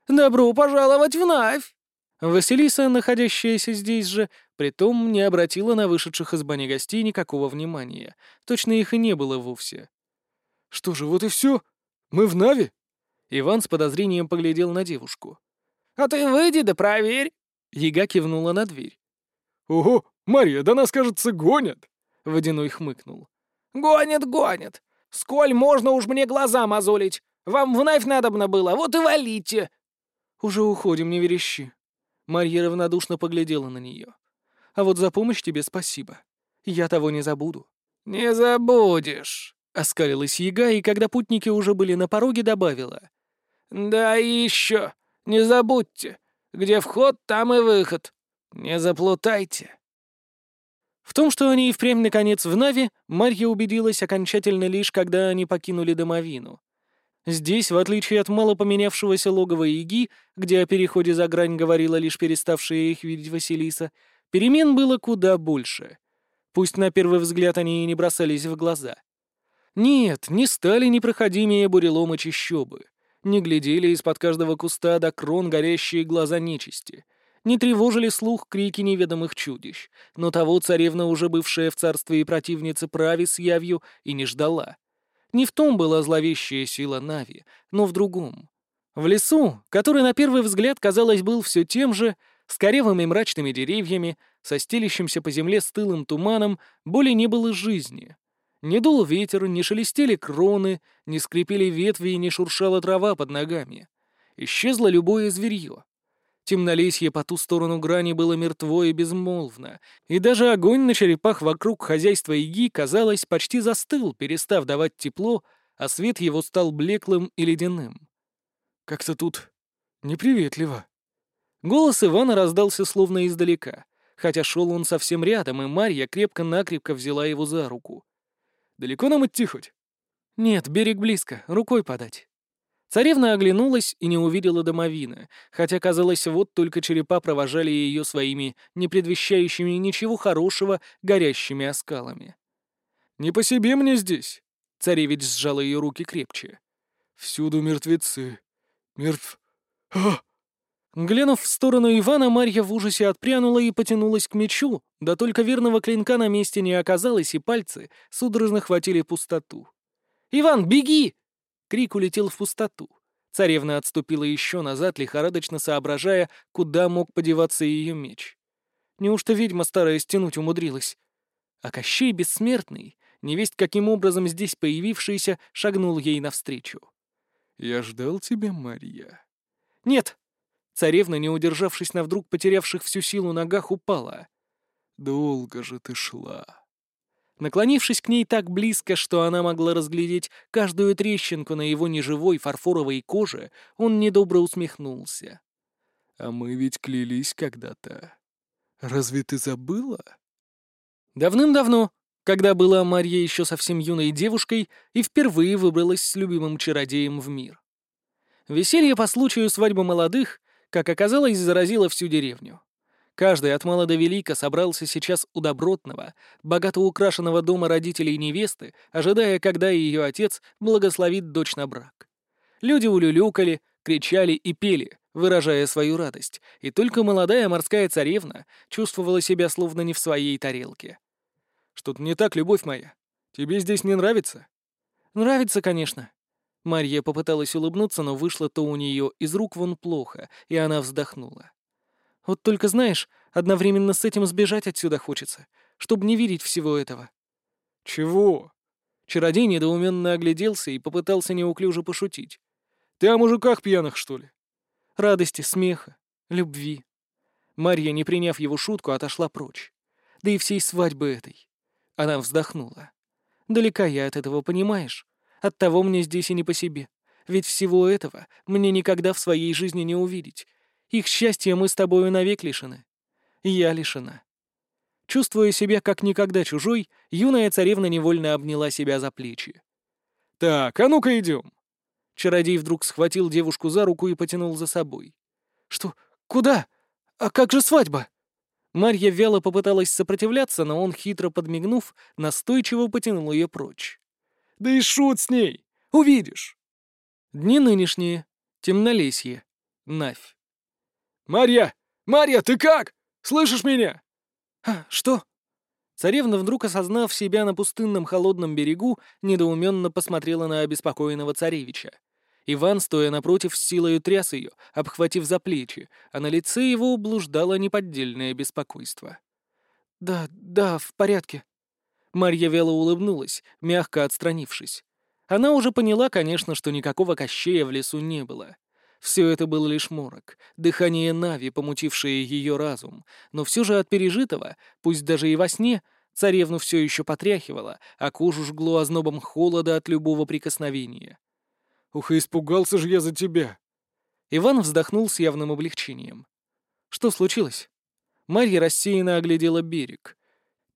S2: «Добро пожаловать в Навь!» Василиса, находящаяся здесь же, притом не обратила на вышедших из бани гостей никакого внимания. Точно их и не было вовсе.
S3: «Что же, вот и все? Мы в Нави?»
S2: Иван с подозрением поглядел на девушку.
S1: «А ты выйди да проверь!»
S2: Яга кивнула на дверь.
S3: «Ого, Марья, да нас, кажется, гонят!»
S2: Водяной хмыкнул.
S1: «Гонят, гонят! Сколь можно уж мне глаза мозолить? Вам вновь надобно было, вот и валите!»
S2: «Уже уходим, не верещи». Марья равнодушно поглядела на нее. «А вот за помощь тебе спасибо. Я того не забуду».
S1: «Не забудешь», —
S2: оскалилась яга, и когда путники уже были на пороге, добавила.
S1: «Да и еще, не забудьте, где вход, там и выход. Не заплутайте».
S2: В том, что они и впрямь наконец в Нави, Марья убедилась окончательно лишь, когда они покинули домовину. Здесь, в отличие от мало поменявшегося логова Иги, где о переходе за грань говорила лишь переставшая их видеть Василиса, перемен было куда больше. Пусть на первый взгляд они и не бросались в глаза. Нет, не стали непроходимее буреломы чащобы. Не глядели из-под каждого куста до крон горящие глаза нечисти — не тревожили слух крики неведомых чудищ, но того царевна, уже бывшая в царстве и противница прави с явью, и не ждала. Не в том была зловещая сила Нави, но в другом. В лесу, который на первый взгляд, казалось, был все тем же, с коревыми мрачными деревьями, со стелящимся по земле стылым туманом, более не было жизни. Не дул ветер, не шелестели кроны, не скрипели ветви и не шуршала трава под ногами. Исчезло любое зверье. Темнолесье по ту сторону грани было мертво и безмолвно, и даже огонь на черепах вокруг хозяйства Иги, казалось, почти застыл, перестав давать тепло, а свет его стал блеклым и ледяным.
S3: «Как-то тут неприветливо».
S2: Голос Ивана раздался словно издалека, хотя шел он совсем рядом, и Марья крепко-накрепко взяла его за руку.
S3: «Далеко нам идти хоть?»
S2: «Нет, берег близко, рукой подать». Царевна оглянулась и не увидела домовина, хотя, казалось, вот только черепа провожали ее своими, не предвещающими ничего хорошего, горящими оскалами.
S3: «Не по себе мне здесь!»
S2: — царевич сжал ее руки крепче.
S3: «Всюду мертвецы. Мертв... А!»
S2: Глянув в сторону Ивана, Марья в ужасе отпрянула и потянулась к мечу, да только верного клинка на месте не оказалось, и пальцы судорожно хватили пустоту. «Иван, беги!» Крик улетел в пустоту. Царевна отступила еще назад, лихорадочно соображая, куда мог подеваться ее меч. Неужто ведьма старая стянуть умудрилась? А Кощей Бессмертный, невесть каким образом здесь появившийся, шагнул ей навстречу.
S3: «Я ждал тебя, Марья».
S2: «Нет!» Царевна, не удержавшись на вдруг потерявших всю силу ногах, упала.
S3: «Долго же ты шла».
S2: Наклонившись к ней так близко, что она могла разглядеть каждую трещинку на его неживой фарфоровой коже, он недобро усмехнулся.
S3: «А мы ведь клялись когда-то. Разве ты забыла?»
S2: Давным-давно, когда была Марья еще совсем юной девушкой и впервые выбралась с любимым чародеем в мир. Веселье по случаю свадьбы молодых, как оказалось, заразило всю деревню. Каждый от мала до велика собрался сейчас у добротного, богато украшенного дома родителей невесты, ожидая, когда ее отец благословит дочь на брак. Люди улюлюкали, кричали и пели, выражая свою радость, и только молодая морская царевна чувствовала себя словно не в своей тарелке.
S3: «Что-то не так, любовь моя. Тебе здесь не нравится?»
S2: «Нравится, конечно». Марья попыталась улыбнуться, но вышло то у нее из рук вон плохо, и она вздохнула. «Вот только знаешь, одновременно с этим сбежать отсюда хочется, чтобы не видеть всего этого».
S3: «Чего?»
S2: Чародей недоуменно огляделся и попытался неуклюже пошутить.
S3: «Ты о мужиках пьяных, что ли?»
S2: Радости, смеха, любви. Марья, не приняв его шутку, отошла прочь. Да и всей свадьбы этой. Она вздохнула. Далека я от этого, понимаешь? Оттого мне здесь и не по себе. Ведь всего этого мне никогда в своей жизни не увидеть. Их счастья мы с тобою навек лишены. Я лишена. Чувствуя себя как никогда чужой, юная царевна невольно обняла себя за плечи.
S3: «Так, а ну-ка идем!»
S2: Чародей вдруг схватил девушку за руку и потянул за собой. «Что? Куда? А как же свадьба?» Марья вяло попыталась сопротивляться, но он, хитро подмигнув, настойчиво потянул ее прочь.
S3: «Да и шут с ней! Увидишь!»
S2: Дни нынешние. Темнолесье. Навь.
S3: «Марья! Марья, ты как? Слышишь меня?»
S2: «А, что?» Царевна, вдруг осознав себя на пустынном холодном берегу, недоуменно посмотрела на обеспокоенного царевича. Иван, стоя напротив, с силою тряс ее, обхватив за плечи, а на лице его блуждало неподдельное беспокойство. «Да, да, в порядке». Марья вяло улыбнулась, мягко отстранившись. Она уже поняла, конечно, что никакого кощея в лесу не было. Все это был лишь морок, дыхание Нави, помутившее ее разум, но все же от пережитого, пусть даже и во сне, царевну все еще потряхивало, а кожу жгло ознобом холода от любого прикосновения.
S3: «Ух, испугался же я за тебя!»
S2: Иван вздохнул с явным облегчением. «Что случилось?» Марья рассеянно оглядела берег.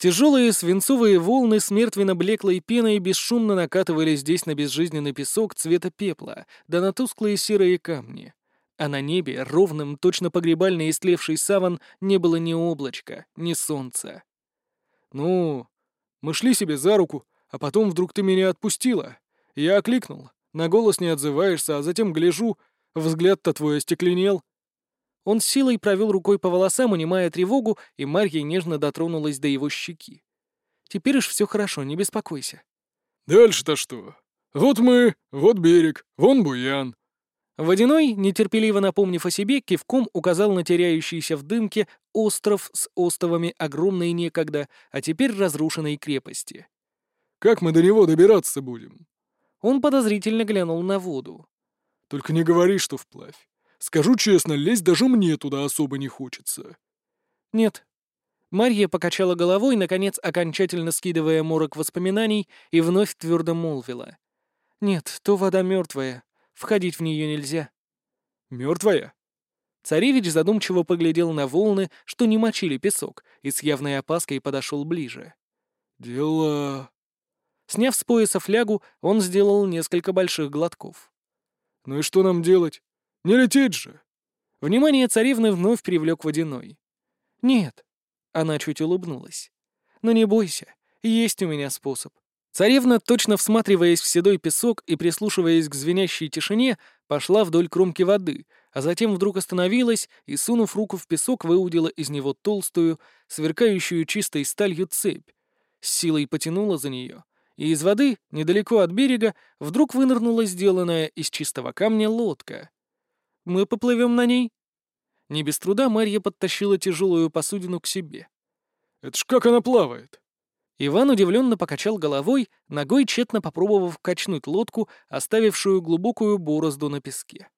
S2: Тяжелые свинцовые волны с мертвенно-блеклой пеной бесшумно накатывали здесь на безжизненный песок цвета пепла, да на тусклые серые камни. А на небе, ровным, точно погребально истлевший саван, не было ни облачка, ни солнца.
S3: «Ну, мы шли себе за руку, а потом вдруг ты меня отпустила. Я окликнул, на голос не отзываешься, а затем гляжу, взгляд-то твой остекленел.
S2: Он силой провел рукой по волосам, унимая тревогу, и Марья нежно дотронулась до его щеки. «Теперь уж все хорошо, не беспокойся».
S3: «Дальше-то что? Вот мы, вот берег, вон буян».
S2: Водяной, нетерпеливо напомнив о себе, кивком указал на теряющийся в дымке остров с остовами огромной некогда, а теперь разрушенной крепости.
S3: «Как мы до него добираться будем?»
S2: Он подозрительно глянул на воду.
S3: «Только не говори, что вплавь. Скажу честно, лезть даже мне туда особо не хочется».
S2: «Нет». Марья покачала головой, наконец окончательно скидывая морок воспоминаний, и вновь твердо молвила. «Нет, то вода мертвая. Входить в нее нельзя».
S3: «Мертвая?»
S2: Царевич задумчиво поглядел на волны, что не мочили песок, и с явной опаской подошел ближе.
S3: «Дела...»
S2: Сняв с пояса флягу, он сделал несколько больших глотков.
S3: «Ну и что нам делать? Не лететь же!»
S2: Внимание царевны вновь привлек водяной. «Нет», — она чуть улыбнулась. «Но не бойся, есть у меня способ». Царевна, точно всматриваясь в седой песок и прислушиваясь к звенящей тишине, пошла вдоль кромки воды, а затем вдруг остановилась и, сунув руку в песок, выудила из него толстую, сверкающую чистой сталью цепь. С силой потянула за нее, и из воды, недалеко от берега, вдруг вынырнула сделанная из чистого камня лодка. «Мы поплывем на ней?» Не без труда Марья подтащила тяжелую посудину к себе.
S3: «Это ж как она плавает?»
S2: Иван удивленно покачал головой, ногой тщетно попробовав качнуть лодку, оставившую глубокую борозду на песке.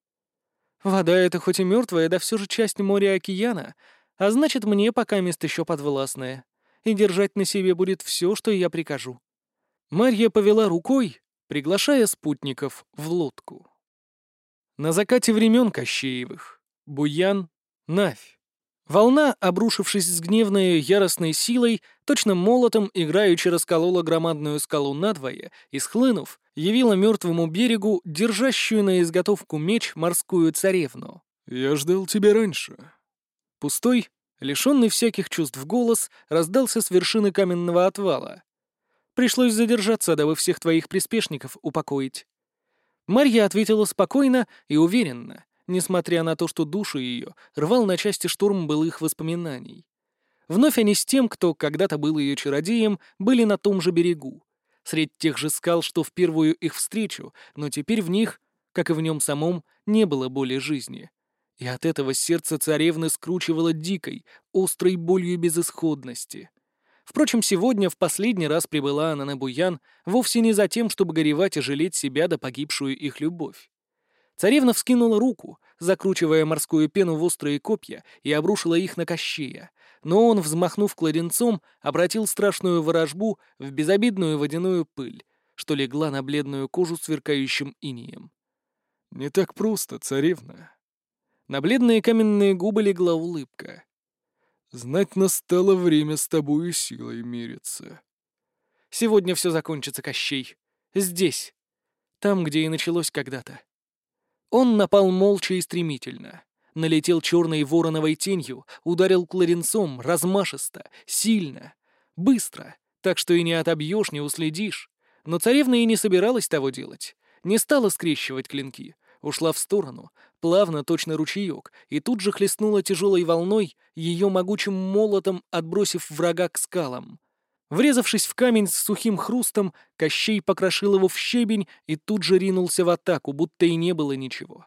S2: «Вода — это хоть и мертвая, да все же часть моря-океана, а значит, мне пока место еще подвластное, и держать на себе будет все, что я прикажу». Марья повела рукой, приглашая спутников в лодку. На закате времен Кощеевых. Буян, Навь. Волна, обрушившись с гневной яростной силой, точно молотом играючи расколола громадную скалу надвое и, схлынув, явила мертвому берегу держащую на изготовку меч морскую царевну.
S3: «Я ждал тебя раньше».
S2: Пустой, лишенный всяких чувств голос, раздался с вершины каменного отвала. Пришлось задержаться, дабы всех твоих приспешников упокоить». Марья ответила спокойно и уверенно, несмотря на то, что душу ее рвал на части штурм былых воспоминаний. Вновь они с тем, кто когда-то был ее чародеем, были на том же берегу. средь тех же скал, что в первую их встречу, но теперь в них, как и в нем самом, не было боли жизни. И от этого сердце царевны скручивало дикой, острой болью безысходности. Впрочем, сегодня в последний раз прибыла она на Буян вовсе не за тем, чтобы горевать и жалеть себя да погибшую их любовь. Царевна вскинула руку, закручивая морскую пену в острые копья, и обрушила их на Кощея, но он, взмахнув кладенцом, обратил страшную ворожбу в безобидную водяную пыль, что легла на бледную кожу сверкающим инием.
S3: «Не так просто, царевна».
S2: На бледные каменные губы легла улыбка.
S3: «Знать настало время с тобою силой мериться».
S2: «Сегодня все закончится, Кощей. Здесь. Там, где и началось когда-то». Он напал молча и стремительно налетел черной вороновой тенью, ударил кларенцом, размашисто, сильно, быстро, так что и не отобьешь, не уследишь. Но царевна и не собиралась того делать. Не стала скрещивать клинки, ушла в сторону, плавно, точно ручеек, и тут же хлестнула тяжелой волной, ее могучим молотом отбросив врага к скалам. Врезавшись в камень с сухим хрустом, Кощей покрошил его в щебень и тут же ринулся в атаку, будто и не было ничего.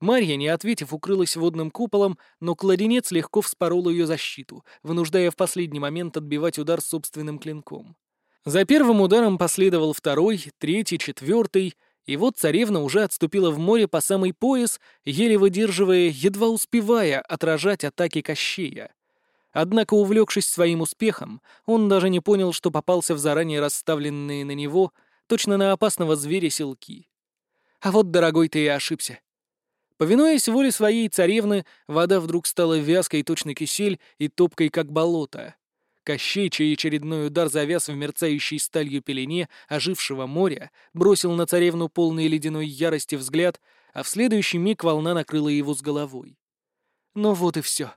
S2: Марья, не ответив, укрылась водным куполом, но кладенец легко вспорол ее защиту, вынуждая в последний момент отбивать удар собственным клинком. За первым ударом последовал второй, третий, четвертый, и вот царевна уже отступила в море по самый пояс, еле выдерживая, едва успевая отражать атаки Кощея. Однако, увлекшись своим успехом, он даже не понял, что попался в заранее расставленные на него, точно на опасного зверя селки. А вот, дорогой, ты и ошибся. Повинуясь воле своей царевны, вода вдруг стала вязкой, точно кисель, и топкой, как болото. Кощей, чей очередной удар завяз в мерцающей сталью пелене ожившего моря, бросил на царевну полный ледяной ярости взгляд, а в следующий миг волна накрыла его с головой. Ну вот и все.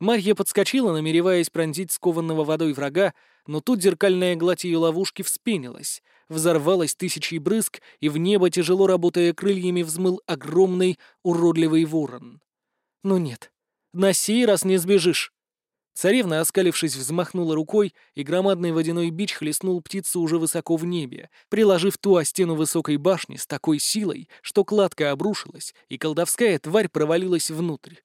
S2: Марья подскочила, намереваясь пронзить скованного водой врага, но тут зеркальная гладь ее ловушки вспенилась, взорвалась тысячей брызг, и в небо, тяжело работая крыльями, взмыл огромный, уродливый ворон. Ну нет, на сей раз не сбежишь. Царевна, оскалившись, взмахнула рукой, и громадный водяной бич хлестнул птицу уже высоко в небе, приложив ту о стену высокой башни с такой силой, что кладка обрушилась, и колдовская тварь провалилась внутрь.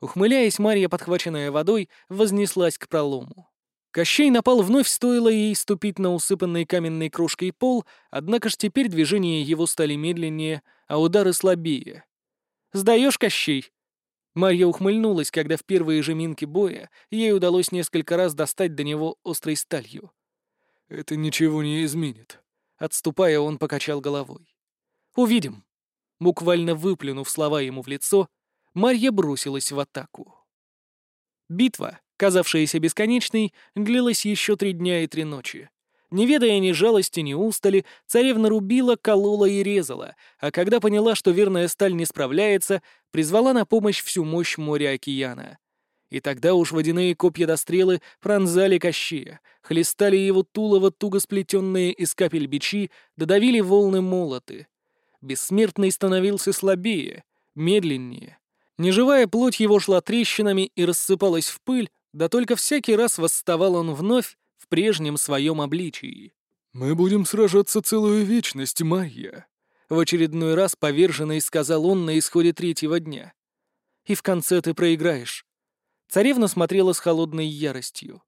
S2: Ухмыляясь, Марья, подхваченная водой, вознеслась к пролому. Кощей напал вновь, стоило ей ступить на усыпанный каменной крошкой пол, однако ж теперь движения его стали медленнее, а удары слабее. «Сдаешь, Кощей?» Марья ухмыльнулась, когда в первые же минки боя ей удалось несколько раз достать до него острой сталью.
S3: «Это ничего не изменит», —
S2: отступая, он покачал головой. «Увидим». Буквально выплюнув слова ему в лицо, Марья бросилась в атаку. Битва, казавшаяся бесконечной, длилась еще три дня и три ночи. Не ведая ни жалости, ни устали, царевна рубила, колола и резала, а когда поняла, что верная сталь не справляется, призвала на помощь всю мощь моря-океана. И тогда уж водяные копья до стрелы пронзали Кощея, хлестали его тулово туго сплетенные из капель бичи, додавили волны молоты. Бессмертный становился слабее, медленнее, Неживая плоть его шла трещинами и рассыпалась в пыль, да только всякий раз восставал он вновь в прежнем своем обличии.
S3: «Мы будем сражаться целую вечность, Майя», —
S2: в очередной раз поверженный сказал он на исходе третьего дня. «И в конце ты проиграешь». Царевна смотрела с холодной яростью.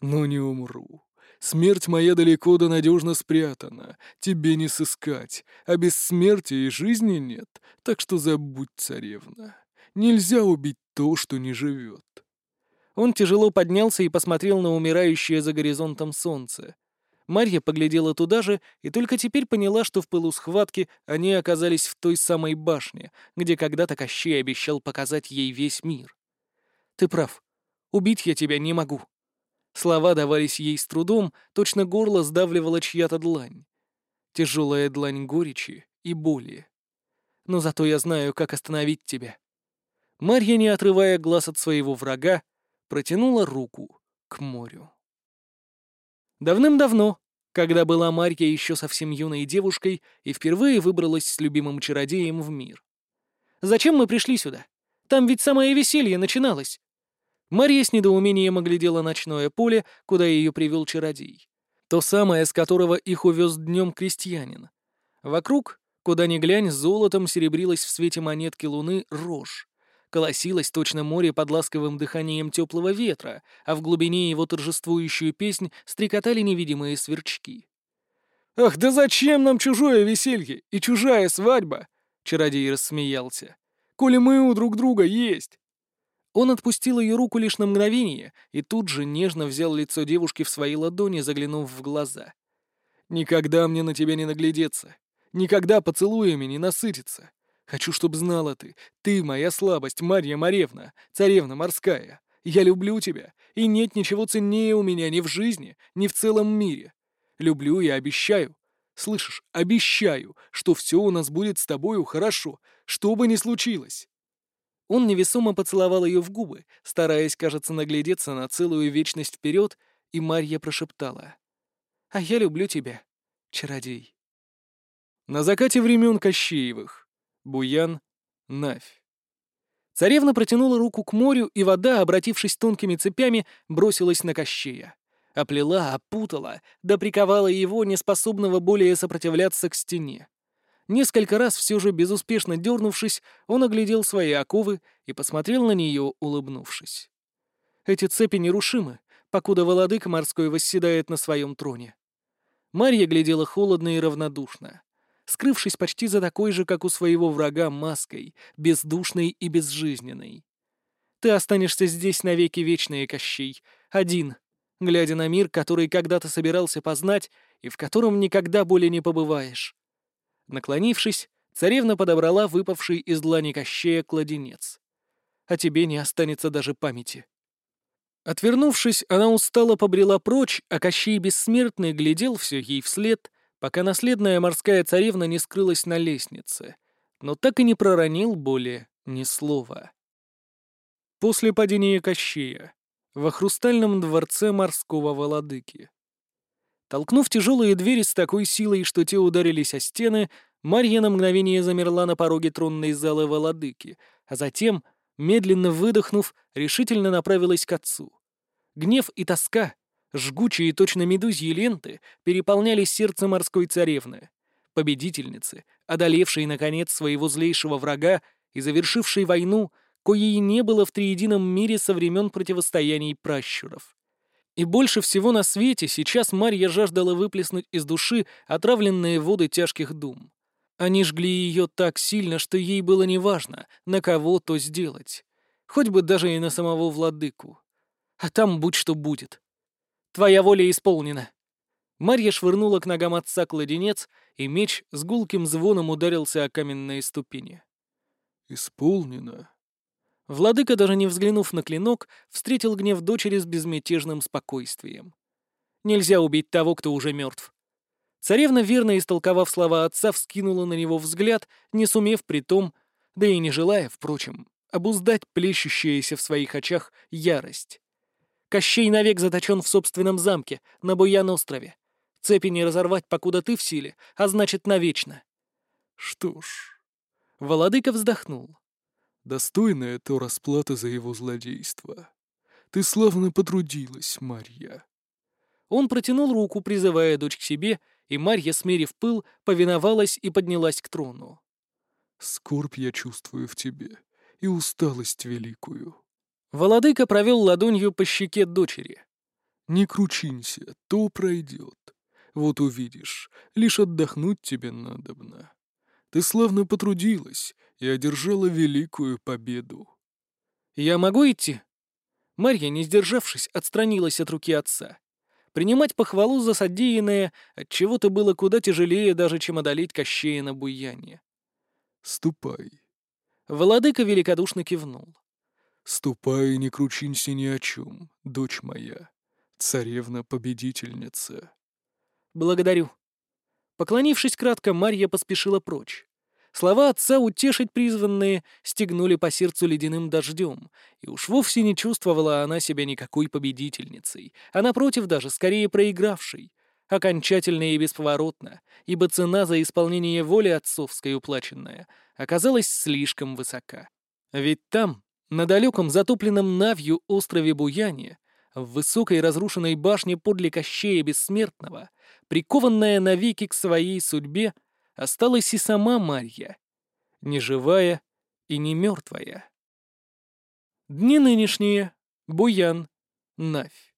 S3: «Но не умру. Смерть моя далеко да надежно спрятана. Тебе не сыскать, а без смерти и жизни нет, так что забудь, царевна». Нельзя убить то, что не живет.
S2: Он тяжело поднялся и посмотрел на умирающее за горизонтом солнце. Марья поглядела туда же и только теперь поняла, что в пылу схватки они оказались в той самой башне, где когда-то Кощей обещал показать ей весь мир. «Ты прав. Убить я тебя не могу». Слова давались ей с трудом, точно горло сдавливала чья-то длань. Тяжелая длань горечи и боли. Но зато я знаю, как остановить тебя. Марья, не отрывая глаз от своего врага, протянула руку к морю. Давным-давно, когда была Марья еще совсем юной девушкой и впервые выбралась с любимым чародеем в мир. «Зачем мы пришли сюда? Там ведь самое веселье начиналось!» Марья с недоумением оглядела ночное поле, куда ее привел чародей. То самое, с которого их увез днем крестьянин. Вокруг, куда ни глянь, золотом серебрилась в свете монетки луны рожь. Колосилось точно море под ласковым дыханием теплого ветра, а в глубине его торжествующую песнь стрекотали невидимые сверчки.
S3: «Ах, да зачем нам чужое веселье и чужая свадьба?» — чародей рассмеялся. «Коли мы у друг друга есть!»
S2: Он отпустил ее руку лишь на мгновение и тут же нежно взял лицо девушки в свои ладони, заглянув в глаза.
S3: «Никогда мне на тебя не наглядеться. Никогда поцелуями не насытиться. Хочу, чтоб знала ты. Ты моя слабость, Марья Маревна, царевна морская. Я люблю тебя, и нет ничего ценнее у меня ни в жизни, ни в целом мире. Люблю и обещаю. Слышишь, обещаю, что все у нас будет с тобою хорошо, что бы ни случилось».
S2: Он невесомо поцеловал ее в губы, стараясь, кажется, наглядеться на целую вечность вперед, и Марья прошептала. «А я люблю тебя, чародей».
S3: На закате времен Кощеевых. Буян, Навь.
S2: Царевна протянула руку к морю, и вода, обратившись тонкими цепями, бросилась на Кощея оплела, опутала, да приковала его, неспособного более сопротивляться к стене. Несколько раз все же безуспешно дернувшись, он оглядел свои оковы и посмотрел на нее, улыбнувшись. Эти цепи нерушимы, покуда владыка морской восседает на своем троне. Марья глядела холодно и равнодушно, скрывшись почти за такой же, как у своего врага, маской, бездушной и безжизненной. «Ты останешься здесь навеки вечные, Кощей, один, глядя на мир, который когда-то собирался познать и в котором никогда более не побываешь. Наклонившись, царевна подобрала выпавший из длани Кощея кладенец. А тебе не останется даже памяти. Отвернувшись, она устало побрела прочь, а Кощей Бессмертный глядел все ей вслед, пока наследная морская царевна не скрылась на лестнице, но так и не проронил более ни слова. После падения Кощея во хрустальном дворце морского владыки. Толкнув тяжелые двери с такой силой, что те ударились о стены, Марья на мгновение замерла на пороге тронной залы владыки, а затем, медленно выдохнув, решительно направилась к отцу. Гнев и тоска, жгучие точно медузьи ленты, переполняли сердце морской царевны, победительницы, одолевшей, наконец, своего злейшего врага и завершившей войну — коей не было в триедином мире со времен противостояний пращуров. И больше всего на свете сейчас Марья жаждала выплеснуть из души отравленные воды тяжких дум. Они жгли ее так сильно, что ей было неважно, на кого то сделать. Хоть бы даже и на самого владыку. А там будь что будет. Твоя воля исполнена. Марья швырнула к ногам отца кладенец, и меч с гулким звоном ударился о каменные ступени.
S3: «Исполнено»,
S2: Владыка, даже не взглянув на клинок, встретил гнев дочери с безмятежным спокойствием. Нельзя убить того, кто уже мертв. Царевна, верно истолковав слова отца, вскинула на него взгляд, не сумев при том, да и не желая, впрочем, обуздать плещущаяся в своих очах ярость. Кощей навек заточен в собственном замке, на Буян-острове. Цепи не разорвать, покуда ты в силе, а значит, навечно.
S3: Что ж...
S2: Володыка вздохнул.
S3: Достойная то расплата за его злодейство. Ты славно потрудилась, Марья.
S2: Он протянул руку, призывая дочь к себе, и Марья, смерив пыл, повиновалась и поднялась к трону.
S3: Скорбь я чувствую в тебе и усталость великую.
S2: Володыка провел ладонью по щеке дочери.
S3: Не кручинься, то пройдет. Вот увидишь, лишь отдохнуть тебе надобно. Ты славно потрудилась и одержала великую победу.
S2: «Я могу идти?» Марья, не сдержавшись, отстранилась от руки отца. Принимать похвалу за содеянное от чего то было куда тяжелее даже, чем одолеть Кощея на буяне.
S3: «Ступай».
S2: Володыка великодушно кивнул.
S3: «Ступай и не кручинься ни о чем, дочь моя, царевна-победительница».
S2: «Благодарю». Поклонившись кратко, Марья поспешила прочь. Слова отца утешить призванные стегнули по сердцу ледяным дождем, и уж вовсе не чувствовала она себя никакой победительницей, а напротив даже скорее проигравшей, окончательно и бесповоротно, ибо цена за исполнение воли отцовской уплаченная оказалась слишком высока. Ведь там, на далеком затопленном Навью острове Буяне, В высокой разрушенной башне подле Кощея Бессмертного, прикованная навеки к своей судьбе, осталась и сама Марья, не живая и не мертвая. Дни нынешние. Буян. Навь.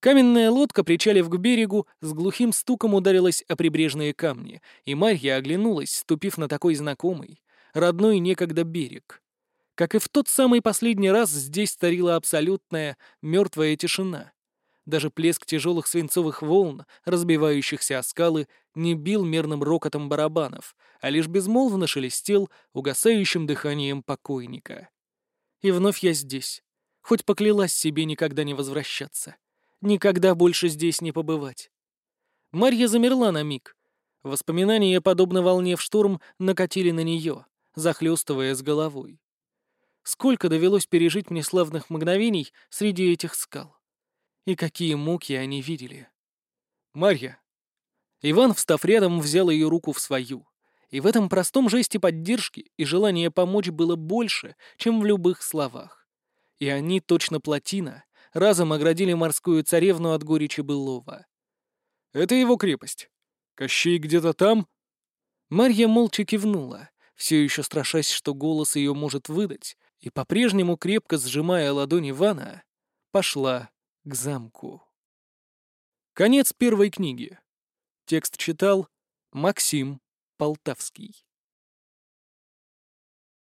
S2: Каменная лодка, причалив к берегу, с глухим стуком ударилась о прибрежные камни, и Марья оглянулась, ступив на такой знакомый, родной некогда берег. Как и в тот самый последний раз, здесь царила абсолютная мертвая тишина. Даже плеск тяжелых свинцовых волн, разбивающихся о скалы, не бил мерным рокотом барабанов, а лишь безмолвно шелестел угасающим дыханием покойника. И вновь я здесь. Хоть поклялась себе никогда не возвращаться. Никогда больше здесь не побывать. Марья замерла на миг. Воспоминания, подобно волне в шторм, накатили на нее, захлестывая с головой. Сколько довелось пережить мне славных мгновений среди этих скал. И какие муки они видели. «Марья!» Иван, встав рядом, взял ее руку в свою. И в этом простом жесте поддержки и желания помочь было больше, чем в любых словах. И они, точно плотина, разом оградили морскую царевну от горечи былого.
S3: «Это его крепость. Кощей где-то там?»
S2: Марья молча кивнула, все еще страшась, что голос ее может выдать, и по-прежнему, крепко сжимая ладонь Ивана, пошла к замку. Конец первой книги. Текст читал Максим Полтавский.